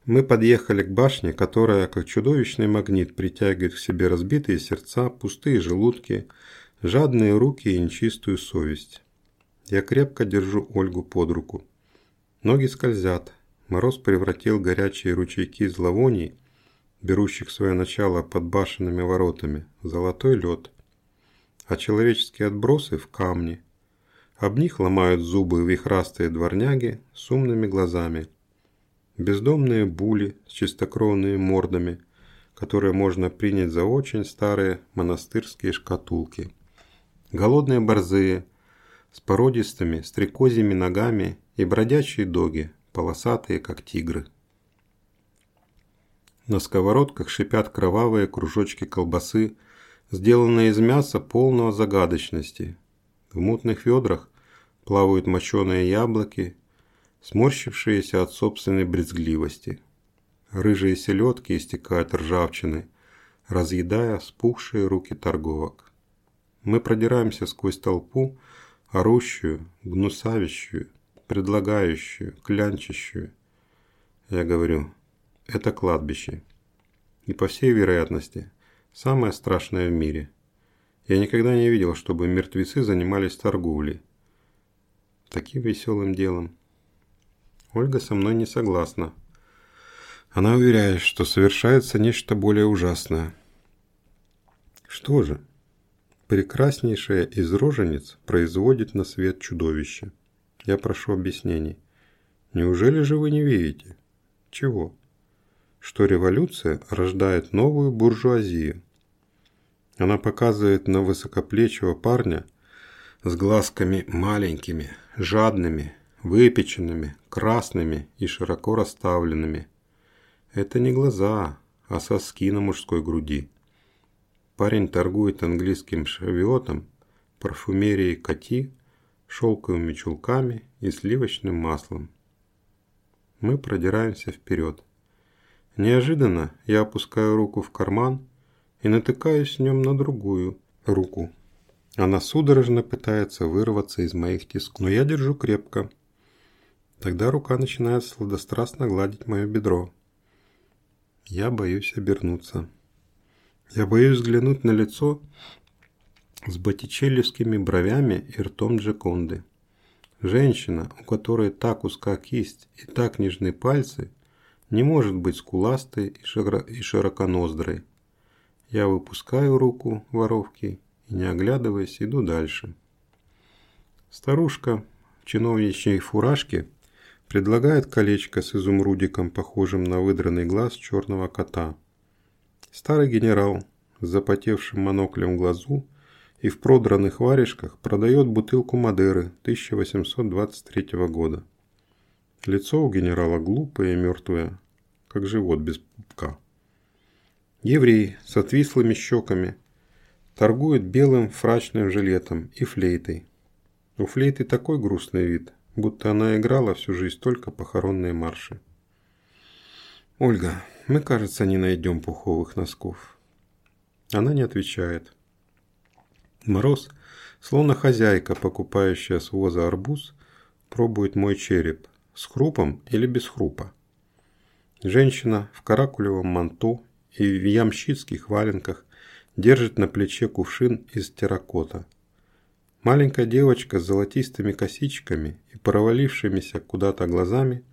Speaker 1: Мы подъехали к башне, которая, как чудовищный магнит, притягивает к себе разбитые сердца, пустые желудки, жадные руки и нечистую совесть. Я крепко держу Ольгу под руку. Ноги скользят. Мороз превратил горячие ручейки зловоний, берущих свое начало под башенными воротами, золотой лед, а человеческие отбросы в камни. Об них ломают зубы вихрастые дворняги с умными глазами – бездомные були с чистокровными мордами, которые можно принять за очень старые монастырские шкатулки, голодные борзые с породистыми стрекозьими ногами и бродячие доги, полосатые, как тигры. На сковородках шипят кровавые кружочки колбасы, сделанные из мяса полного загадочности. В мутных ведрах плавают моченые яблоки сморщившиеся от собственной брезгливости. Рыжие селедки истекают ржавчиной, разъедая спухшие руки торговок. Мы продираемся сквозь толпу, орущую, гнусавящую, предлагающую, клянчащую. Я говорю, это кладбище. И по всей вероятности, самое страшное в мире. Я никогда не видел, чтобы мертвецы занимались торговлей. Таким веселым делом. Ольга со мной не согласна. Она уверяет, что совершается нечто более ужасное. Что же? Прекраснейшая из рожениц производит на свет чудовище. Я прошу объяснений. Неужели же вы не видите? Чего? Что революция рождает новую буржуазию. Она показывает на высокоплечего парня с глазками маленькими, жадными, выпеченными, красными и широко расставленными. Это не глаза, а соски на мужской груди. Парень торгует английским шавиотом, парфюмерией коти, шелковыми чулками и сливочным маслом. Мы продираемся вперед. Неожиданно я опускаю руку в карман и натыкаюсь в нем на другую руку. Она судорожно пытается вырваться из моих тисков, но я держу крепко – Тогда рука начинает сладострастно гладить мое бедро. Я боюсь обернуться. Я боюсь взглянуть на лицо с боттичелевскими бровями и ртом Джеконды. Женщина, у которой так узка кисть и так нежны пальцы, не может быть скуластой и широконоздрой. Я выпускаю руку воровки и, не оглядываясь, иду дальше. Старушка чиновничьей фуражке предлагает колечко с изумрудиком, похожим на выдранный глаз черного кота. Старый генерал с запотевшим моноклем в глазу и в продранных варежках продает бутылку Мадеры 1823 года. Лицо у генерала глупое и мертвое, как живот без пупка. Еврей с отвислыми щеками торгует белым фрачным жилетом и флейтой. У флейты такой грустный вид, будто она играла всю жизнь только похоронные марши. «Ольга, мы, кажется, не найдем пуховых носков». Она не отвечает. Мороз, словно хозяйка, покупающая с воза арбуз, пробует мой череп, с хрупом или без хрупа. Женщина в каракулевом манто и в ямщицких валенках держит на плече кувшин из терракота. Маленькая девочка с золотистыми косичками и провалившимися куда-то глазами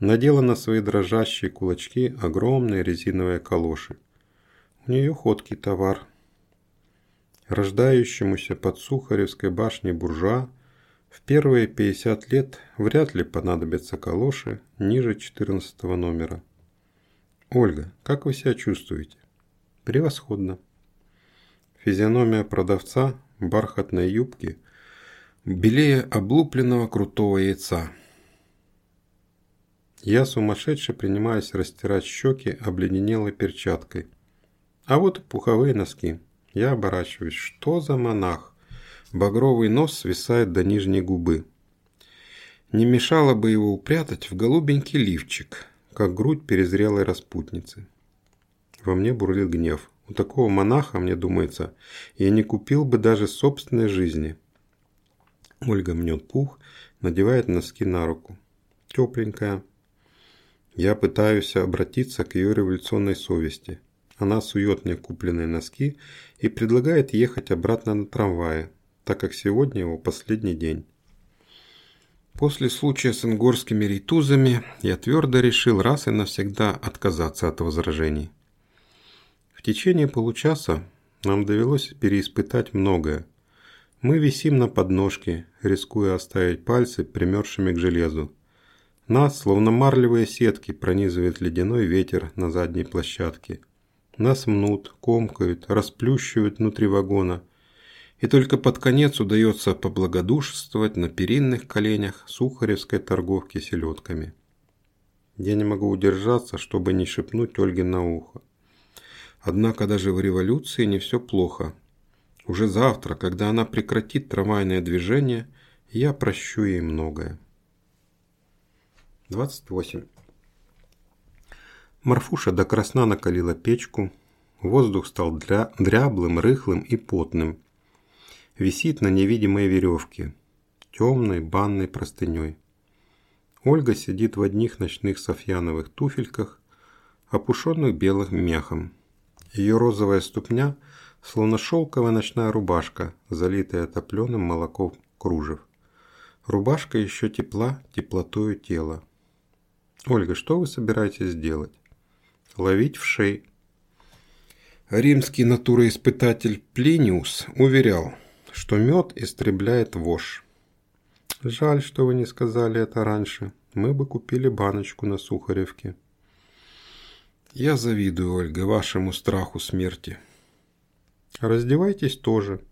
Speaker 1: надела на свои дрожащие кулачки огромные резиновые калоши. У нее ходкий товар. Рождающемуся под Сухаревской башней буржуа в первые 50 лет вряд ли понадобятся калоши ниже 14 номера. Ольга, как вы себя чувствуете? Превосходно. Физиономия продавца бархатной юбки белее облупленного крутого яйца. Я сумасшедше принимаюсь растирать щеки обледенелой перчаткой. А вот и пуховые носки. Я оборачиваюсь. Что за монах? Багровый нос свисает до нижней губы. Не мешало бы его упрятать в голубенький лифчик, как грудь перезрелой распутницы. Во мне бурлит гнев. У такого монаха, мне думается, я не купил бы даже собственной жизни. Ольга мнет пух, надевает носки на руку. Тепленькая. Я пытаюсь обратиться к ее революционной совести. Она сует мне купленные носки и предлагает ехать обратно на трамвае, так как сегодня его последний день. После случая с ингорскими рейтузами я твердо решил раз и навсегда отказаться от возражений. В течение получаса нам довелось переиспытать многое. Мы висим на подножке, рискуя оставить пальцы примерзшими к железу. Нас, словно марлевые сетки, пронизывает ледяной ветер на задней площадке – нас мнут, комкают, расплющивают внутри вагона. И только под конец удается поблагодушествовать на перинных коленях сухаревской торговки селедками. Я не могу удержаться, чтобы не шепнуть Ольге на ухо. Однако даже в революции не все плохо. Уже завтра, когда она прекратит трамвайное движение, я прощу ей многое. 28. Марфуша до красна накалила печку. Воздух стал дря дряблым, рыхлым и потным. Висит на невидимой веревке, темной банной простыней. Ольга сидит в одних ночных софьяновых туфельках, опушенных белым мехом. Ее розовая ступня, словно шелковая ночная рубашка, залитая топленым молоком кружев. Рубашка еще тепла теплотою тела. «Ольга, что вы собираетесь делать?» ловить в шей. Римский натуроиспытатель Плиниус уверял, что мед истребляет вошь. Жаль, что вы не сказали это раньше. Мы бы купили баночку на Сухаревке. Я завидую, Ольга, вашему страху смерти. Раздевайтесь тоже.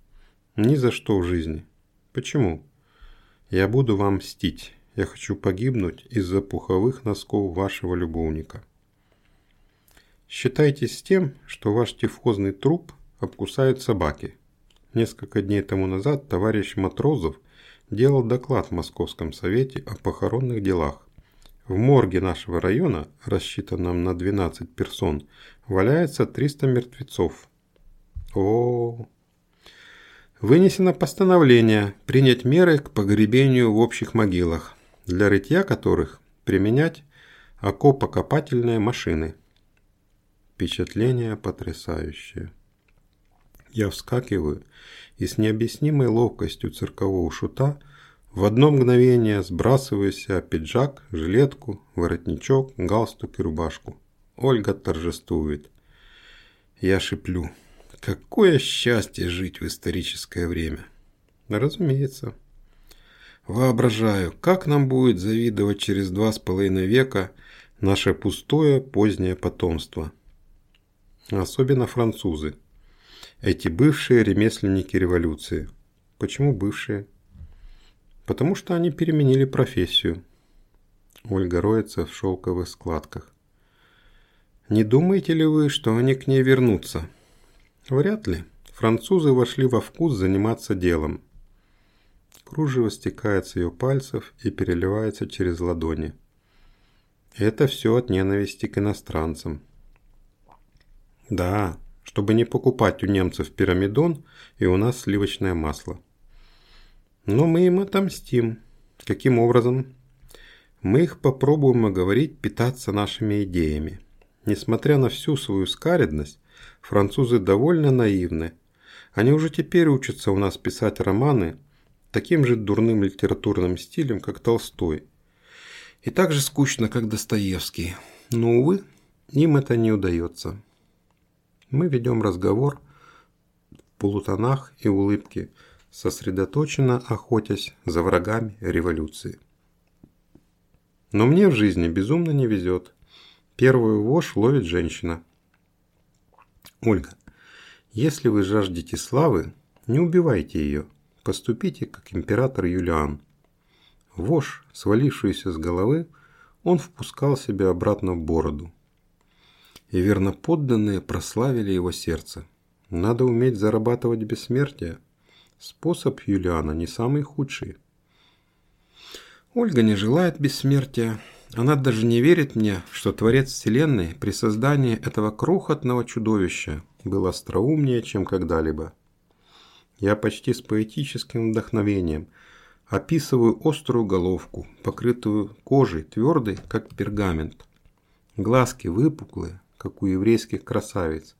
Speaker 1: Ни за что в жизни. Почему? Я буду вам мстить. Я хочу погибнуть из-за пуховых носков вашего любовника. Считайтесь с тем, что ваш тифозный труп обкусают собаки. Несколько дней тому назад товарищ Матрозов делал доклад в Московском совете о похоронных делах. В морге нашего района, рассчитанном на 12 персон, валяется 300 мертвецов. О, Вынесено постановление принять меры к погребению в общих могилах, для рытья которых применять окопокопательные машины. Впечатление потрясающее. Я вскакиваю и с необъяснимой ловкостью циркового шута в одно мгновение сбрасываю с себя пиджак, жилетку, воротничок, галстук и рубашку. Ольга торжествует. Я шиплю. Какое счастье жить в историческое время. Разумеется. Воображаю, как нам будет завидовать через два с половиной века наше пустое позднее потомство. Особенно французы. Эти бывшие ремесленники революции. Почему бывшие? Потому что они переменили профессию. Ольга роется в шелковых складках. Не думаете ли вы, что они к ней вернутся? Вряд ли. Французы вошли во вкус заниматься делом. Кружево стекает с ее пальцев и переливается через ладони. Это все от ненависти к иностранцам. Да, чтобы не покупать у немцев пирамидон и у нас сливочное масло. Но мы им отомстим. Каким образом? Мы их попробуем оговорить питаться нашими идеями. Несмотря на всю свою скаредность, французы довольно наивны. Они уже теперь учатся у нас писать романы таким же дурным литературным стилем, как Толстой. И так же скучно, как Достоевский. Но, увы, им это не удается. Мы ведем разговор в полутонах и улыбке, сосредоточенно охотясь за врагами революции. Но мне в жизни безумно не везет. Первую вошь ловит женщина. Ольга, если вы жаждете славы, не убивайте ее. Поступите, как император Юлиан. Вошь, свалившуюся с головы, он впускал себе обратно в бороду и верноподданные прославили его сердце. Надо уметь зарабатывать бессмертие. Способ Юлиана не самый худший. Ольга не желает бессмертия. Она даже не верит мне, что Творец Вселенной при создании этого крохотного чудовища был остроумнее, чем когда-либо. Я почти с поэтическим вдохновением описываю острую головку, покрытую кожей, твердой, как пергамент. Глазки выпуклые, как у еврейских красавиц,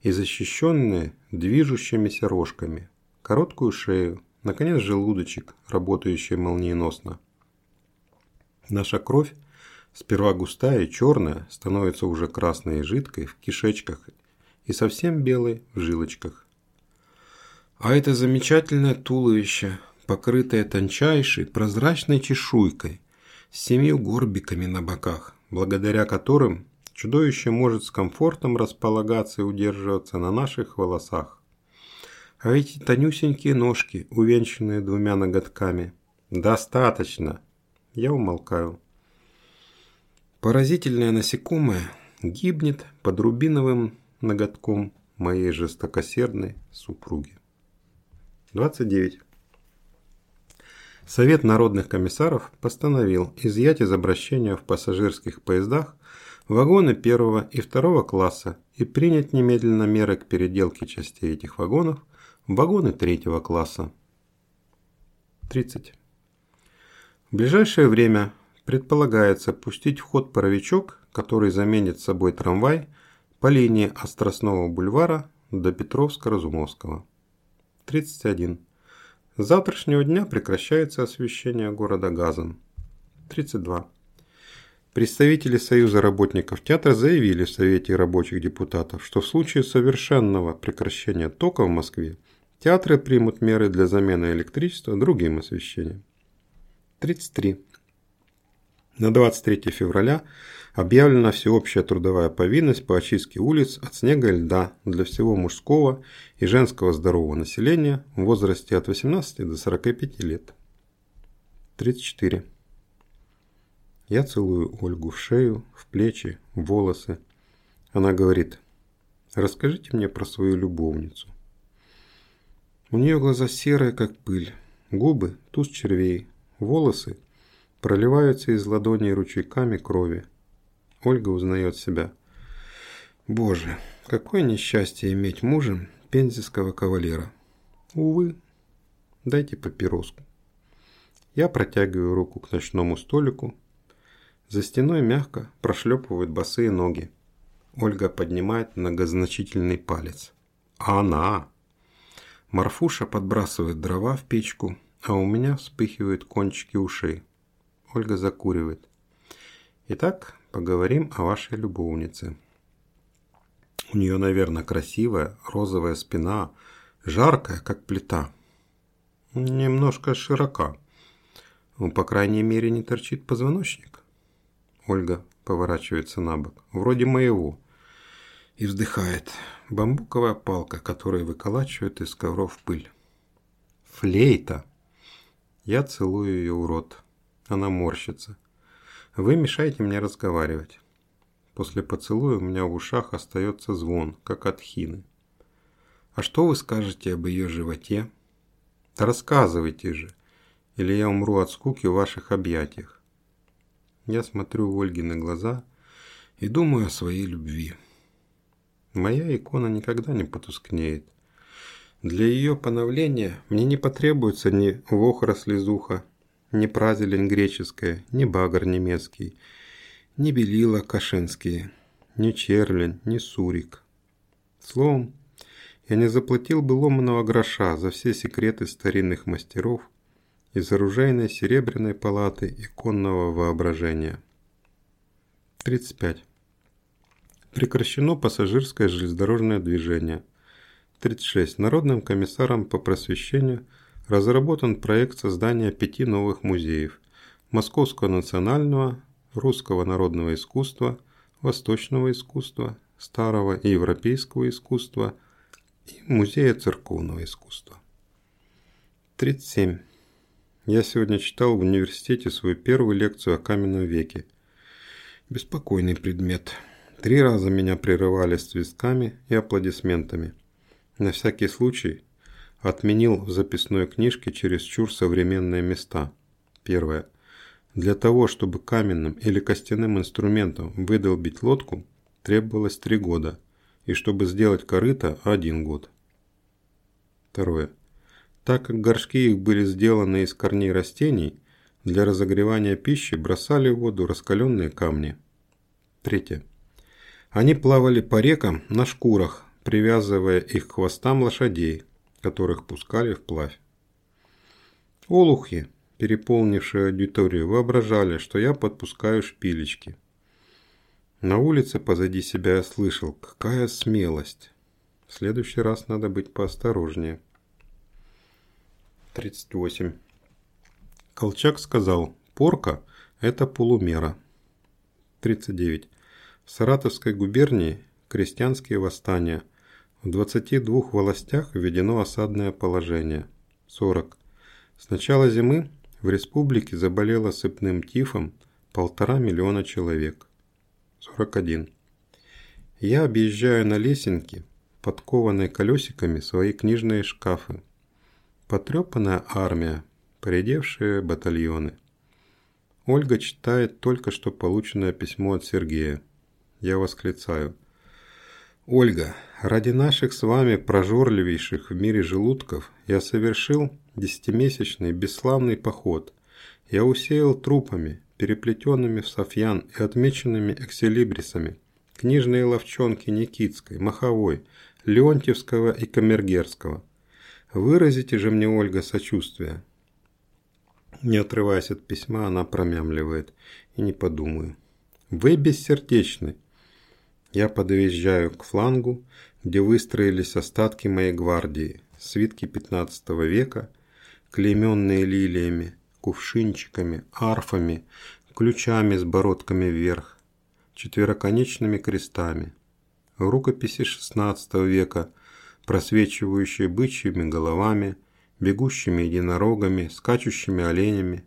Speaker 1: и защищенные движущимися рожками, короткую шею, наконец желудочек, работающий молниеносно. Наша кровь, сперва густая и черная, становится уже красной и жидкой в кишечках и совсем белой в жилочках. А это замечательное туловище, покрытое тончайшей прозрачной чешуйкой, с семью горбиками на боках, благодаря которым Чудовище может с комфортом располагаться и удерживаться на наших волосах. А эти тонюсенькие ножки, увенчанные двумя ноготками. Достаточно. Я умолкаю. Поразительное насекомое гибнет под рубиновым ноготком моей жестокосердной супруги. 29. Совет народных комиссаров постановил изъять из обращения в пассажирских поездах вагоны первого и второго класса и принять немедленно меры к переделке частей этих вагонов в вагоны третьего класса. 30. В ближайшее время предполагается пустить в ход паровичок, который заменит собой трамвай по линии от бульвара до Петровска-Разумовского. 31. С завтрашнего дня прекращается освещение города газом. 32. Представители Союза работников театра заявили в Совете рабочих депутатов, что в случае совершенного прекращения тока в Москве театры примут меры для замены электричества другим освещением. 33. На 23 февраля объявлена всеобщая трудовая повинность по очистке улиц от снега и льда для всего мужского и женского здорового населения в возрасте от 18 до 45 лет. 34. Я целую Ольгу в шею, в плечи, в волосы. Она говорит, расскажите мне про свою любовницу. У нее глаза серые, как пыль, губы туз червей, волосы проливаются из ладоней ручейками крови. Ольга узнает себя. Боже, какое несчастье иметь мужем пензенского кавалера. Увы, дайте папироску. Я протягиваю руку к ночному столику, за стеной мягко прошлепывают босые ноги. Ольга поднимает многозначительный палец. А она? Марфуша подбрасывает дрова в печку, а у меня вспыхивают кончики ушей. Ольга закуривает. Итак, поговорим о вашей любовнице. У нее, наверное, красивая розовая спина, жаркая, как плита. Немножко широка. Ну, по крайней мере, не торчит позвоночник. Ольга поворачивается на бок. Вроде моего. И вздыхает. Бамбуковая палка, которую выколачивают из ковров пыль. Флейта. Я целую ее в рот. Она морщится. Вы мешаете мне разговаривать. После поцелуя у меня в ушах остается звон, как от хины. А что вы скажете об ее животе? Да рассказывайте же, или я умру от скуки в ваших объятиях. Я смотрю в Ольгины глаза и думаю о своей любви. Моя икона никогда не потускнеет. Для ее поновления мне не потребуется ни вохра слезуха, ни празелень греческая, ни багр немецкий, ни белила кашинские, ни черлень, ни сурик. Словом, я не заплатил бы ломаного гроша за все секреты старинных мастеров из оружейной серебряной палаты и конного воображения. 35. Прекращено пассажирское железнодорожное движение – 36. Народным комиссаром по просвещению разработан проект создания пяти новых музеев – Московского национального, Русского народного искусства, Восточного искусства, Старого и Европейского искусства и Музея церковного искусства. 37. Я сегодня читал в университете свою первую лекцию о каменном веке. Беспокойный предмет. Три раза меня прерывали свистками и аплодисментами – на всякий случай отменил в записной книжке чересчур современные места. Первое. Для того, чтобы каменным или костяным инструментом выдолбить лодку, требовалось три года, и чтобы сделать корыто – один год. Второе. Так как горшки их были сделаны из корней растений, для разогревания пищи бросали в воду раскаленные камни. Третье. Они плавали по рекам на шкурах, привязывая их к хвостам лошадей, которых пускали вплавь. Олухи, переполнившие аудиторию, воображали, что я подпускаю шпилечки. На улице позади себя я слышал, какая смелость. В следующий раз надо быть поосторожнее. 38. Колчак сказал, порка – это полумера. 39. В Саратовской губернии крестьянские восстания – в 22 властях введено осадное положение. 40. С начала зимы в республике заболело сыпным тифом полтора миллиона человек. 41. Я объезжаю на лесенке, подкованные колесиками, свои книжные шкафы. Потрепанная армия, поредевшие батальоны. Ольга читает только что полученное письмо от Сергея. Я восклицаю. Ольга, ради наших с вами прожорливейших в мире желудков я совершил десятимесячный бесславный поход. Я усеял трупами, переплетенными в софьян и отмеченными экселибрисами, книжные ловчонки Никитской, Маховой, Леонтьевского и Камергерского. Выразите же мне, Ольга, сочувствие. Не отрываясь от письма, она промямливает. И не подумаю. Вы бессердечны. Я подъезжаю к флангу, где выстроились остатки моей гвардии, свитки 15 века, клейменные лилиями, кувшинчиками, арфами, ключами с бородками вверх, четвероконечными крестами, рукописи XVI века, просвечивающие бычьими головами, бегущими единорогами, скачущими оленями,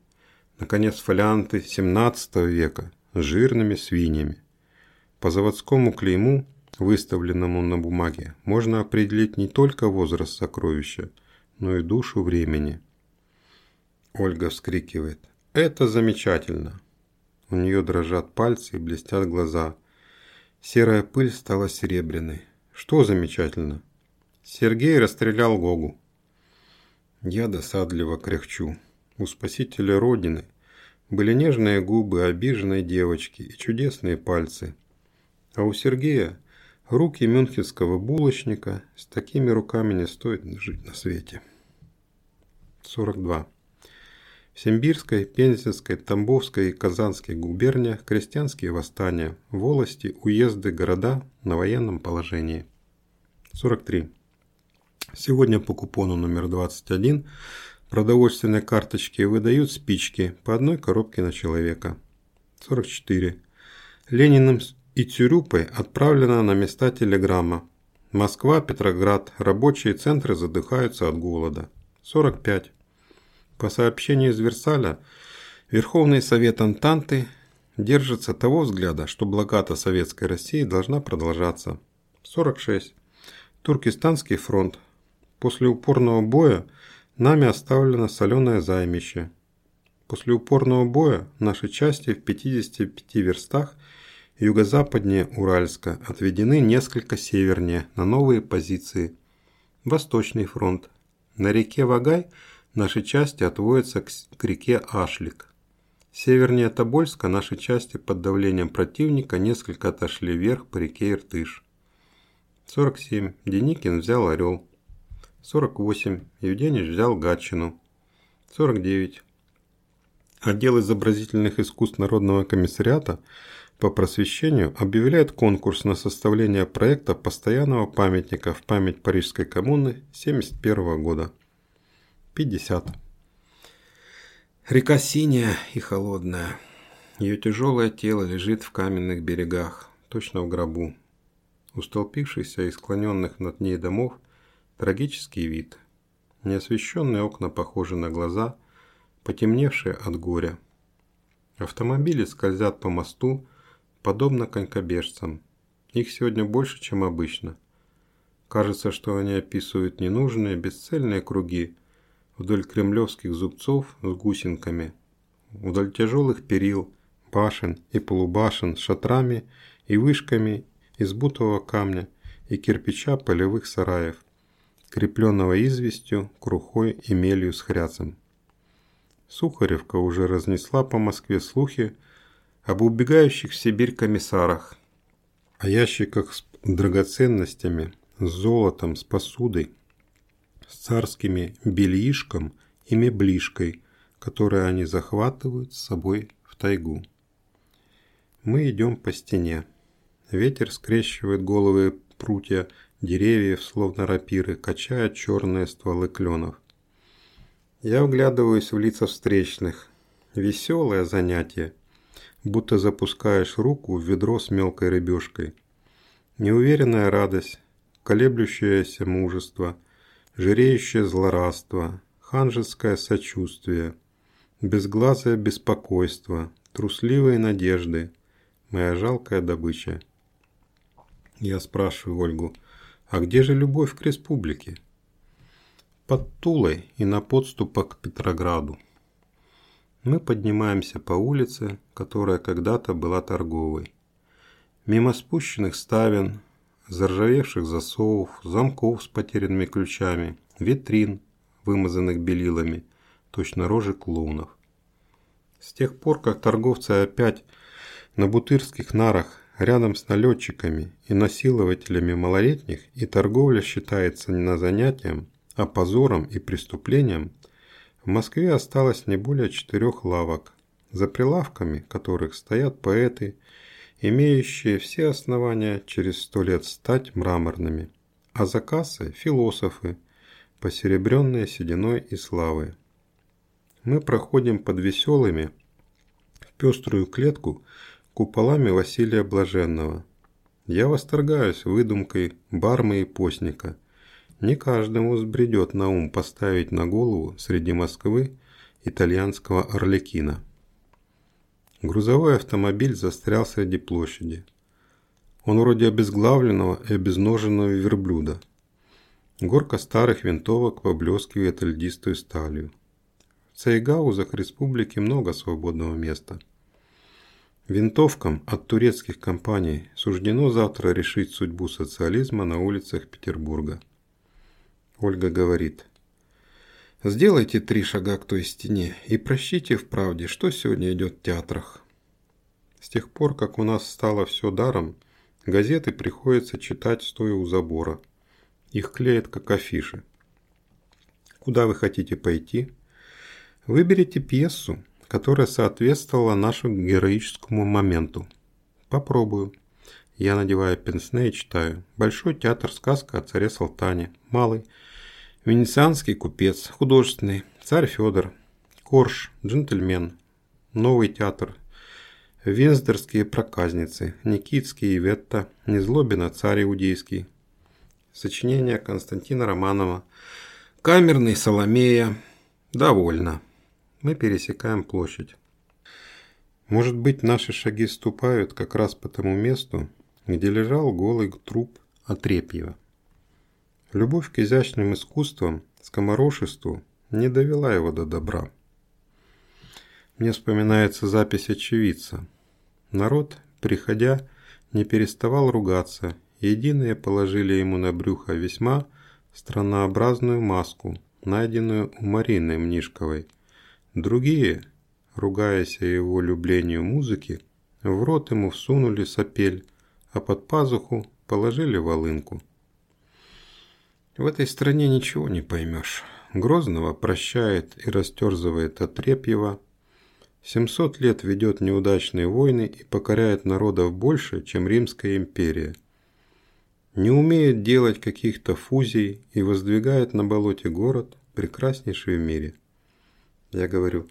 Speaker 1: наконец фолианты XVII века с жирными свиньями. По заводскому клейму, выставленному на бумаге, можно определить не только возраст сокровища, но и душу времени. Ольга вскрикивает. «Это замечательно!» У нее дрожат пальцы и блестят глаза. Серая пыль стала серебряной. «Что замечательно?» Сергей расстрелял Гогу. Я досадливо кряхчу. У спасителя Родины были нежные губы обиженной девочки и чудесные пальцы – а у Сергея руки мюнхенского булочника, с такими руками не стоит жить на свете. 42. В Симбирской, Пензенской, Тамбовской и Казанской губерниях крестьянские восстания, волости, уезды, города на военном положении. 43. Сегодня по купону номер 21 Продовольственные карточки выдают спички по одной коробке на человека. 44. Лениным и Цюрюпой отправлена на места телеграмма. Москва, Петроград, рабочие центры задыхаются от голода. 45. По сообщению из Версаля, Верховный Совет Антанты держится того взгляда, что блокада Советской России должна продолжаться. 46. Туркестанский фронт. После упорного боя нами оставлено соленое займище. После упорного боя наши части в 55 верстах юго-западнее Уральска отведены несколько севернее на новые позиции. Восточный фронт. На реке Вагай наши части отводятся к реке Ашлик. Севернее Тобольска наши части под давлением противника несколько отошли вверх по реке Иртыш. 47. Деникин взял Орел. 48. Евгеньевич взял Гатчину. 49. Отдел изобразительных искусств Народного комиссариата по просвещению объявляет конкурс на составление проекта постоянного памятника в память Парижской коммуны 1971 года. 50. Река синяя и холодная. Ее тяжелое тело лежит в каменных берегах, точно в гробу. У столпившихся и склоненных над ней домов трагический вид. Неосвещенные окна похожи на глаза, потемневшие от горя. Автомобили скользят по мосту, подобно конькобежцам. Их сегодня больше, чем обычно. Кажется, что они описывают ненужные, бесцельные круги – вдоль кремлевских зубцов с гусенками, вдоль тяжелых перил, башен и полубашен с шатрами и вышками из бутового камня и кирпича полевых сараев, крепленного известью, крухой и мелью с хряцем. Сухаревка уже разнесла по Москве слухи об убегающих в Сибирь комиссарах, о ящиках с драгоценностями, с золотом, с посудой, с царскими бельишком и меблишкой, которые они захватывают с собой в тайгу. Мы идем по стене. Ветер скрещивает головы прутья деревьев, словно рапиры, качая черные стволы кленов. Я вглядываюсь в лица встречных. Веселое занятие, будто запускаешь руку в ведро с мелкой рыбешкой. Неуверенная радость, колеблющееся мужество, жиреющее злорадство, ханжеское сочувствие, безглазое беспокойство, трусливые надежды, моя жалкая добыча. Я спрашиваю Ольгу, а где же любовь к республике? Под Тулой и на подступах к Петрограду. Мы поднимаемся по улице, которая когда-то была торговой. Мимо спущенных ставен, заржавевших засовов, замков с потерянными ключами, витрин, вымазанных белилами, точно рожи клоунов. С тех пор, как торговцы опять на бутырских нарах рядом с налетчиками и насилователями малолетних, и торговля считается не на занятием, а позором и преступлением, в Москве осталось не более четырех лавок, за прилавками которых стоят поэты имеющие все основания через сто лет стать мраморными, а за кассой – философы, посеребренные сединой и славой. Мы проходим под веселыми, пеструю клетку, куполами Василия Блаженного. Я восторгаюсь выдумкой Бармы и Постника. Не каждому взбредет на ум поставить на голову среди Москвы итальянского орликина. Грузовой автомобиль застрял среди площади. Он вроде обезглавленного и обезноженного верблюда. Горка старых винтовок поблескивает льдистой сталью. В Цейгаузах республики много свободного места. Винтовкам от турецких компаний суждено завтра решить судьбу социализма на улицах Петербурга. Ольга говорит – Сделайте три шага к той стене и прощите в правде, что сегодня идет в театрах. С тех пор, как у нас стало все даром, газеты приходится читать стоя у забора. Их клеят как афиши. Куда вы хотите пойти? Выберите пьесу, которая соответствовала нашему героическому моменту. Попробую. Я надеваю пенсне и читаю. Большой театр «Сказка о царе Салтане». Малый – Венецианский купец, художественный, царь Федор, Корж, джентльмен, новый театр, Венздерские проказницы, Никитский и Ветта, Незлобина, царь иудейский. Сочинение Константина Романова, Камерный, Соломея. Довольно. Мы пересекаем площадь. Может быть, наши шаги ступают как раз по тому месту, где лежал голый труп Отрепьева. Любовь к изящным искусствам, скоморошеству не довела его до добра. Мне вспоминается запись очевидца. Народ, приходя, не переставал ругаться, единые положили ему на брюхо весьма странообразную маску, найденную у Марины Мнишковой. Другие, ругаясь о его люблению музыки, в рот ему всунули сопель, а под пазуху положили волынку. В этой стране ничего не поймешь. Грозного прощает и растерзывает Отрепьева. 700 лет ведет неудачные войны и покоряет народов больше, чем Римская империя. Не умеет делать каких-то фузий и воздвигает на болоте город, прекраснейший в мире. Я говорю,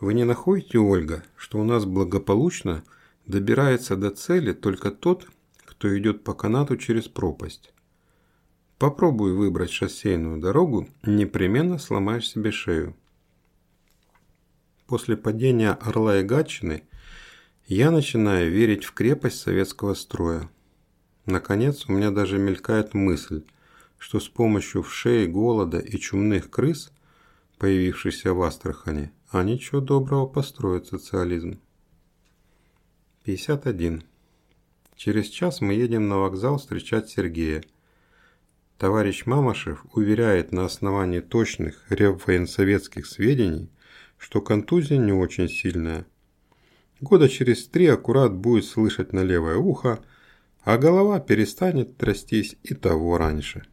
Speaker 1: вы не находите, Ольга, что у нас благополучно добирается до цели только тот, кто идет по канату через пропасть? Попробуй выбрать шоссейную дорогу, непременно сломаешь себе шею. После падения Орла и Гатчины я начинаю верить в крепость советского строя. Наконец, у меня даже мелькает мысль, что с помощью вшей, голода и чумных крыс, появившихся в Астрахани, они чего доброго построят социализм. 51. Через час мы едем на вокзал встречать Сергея – Товарищ Мамашев уверяет на основании точных реввоенсоветских сведений, что контузия не очень сильная. Года через три аккурат будет слышать на левое ухо, а голова перестанет трястись и того раньше.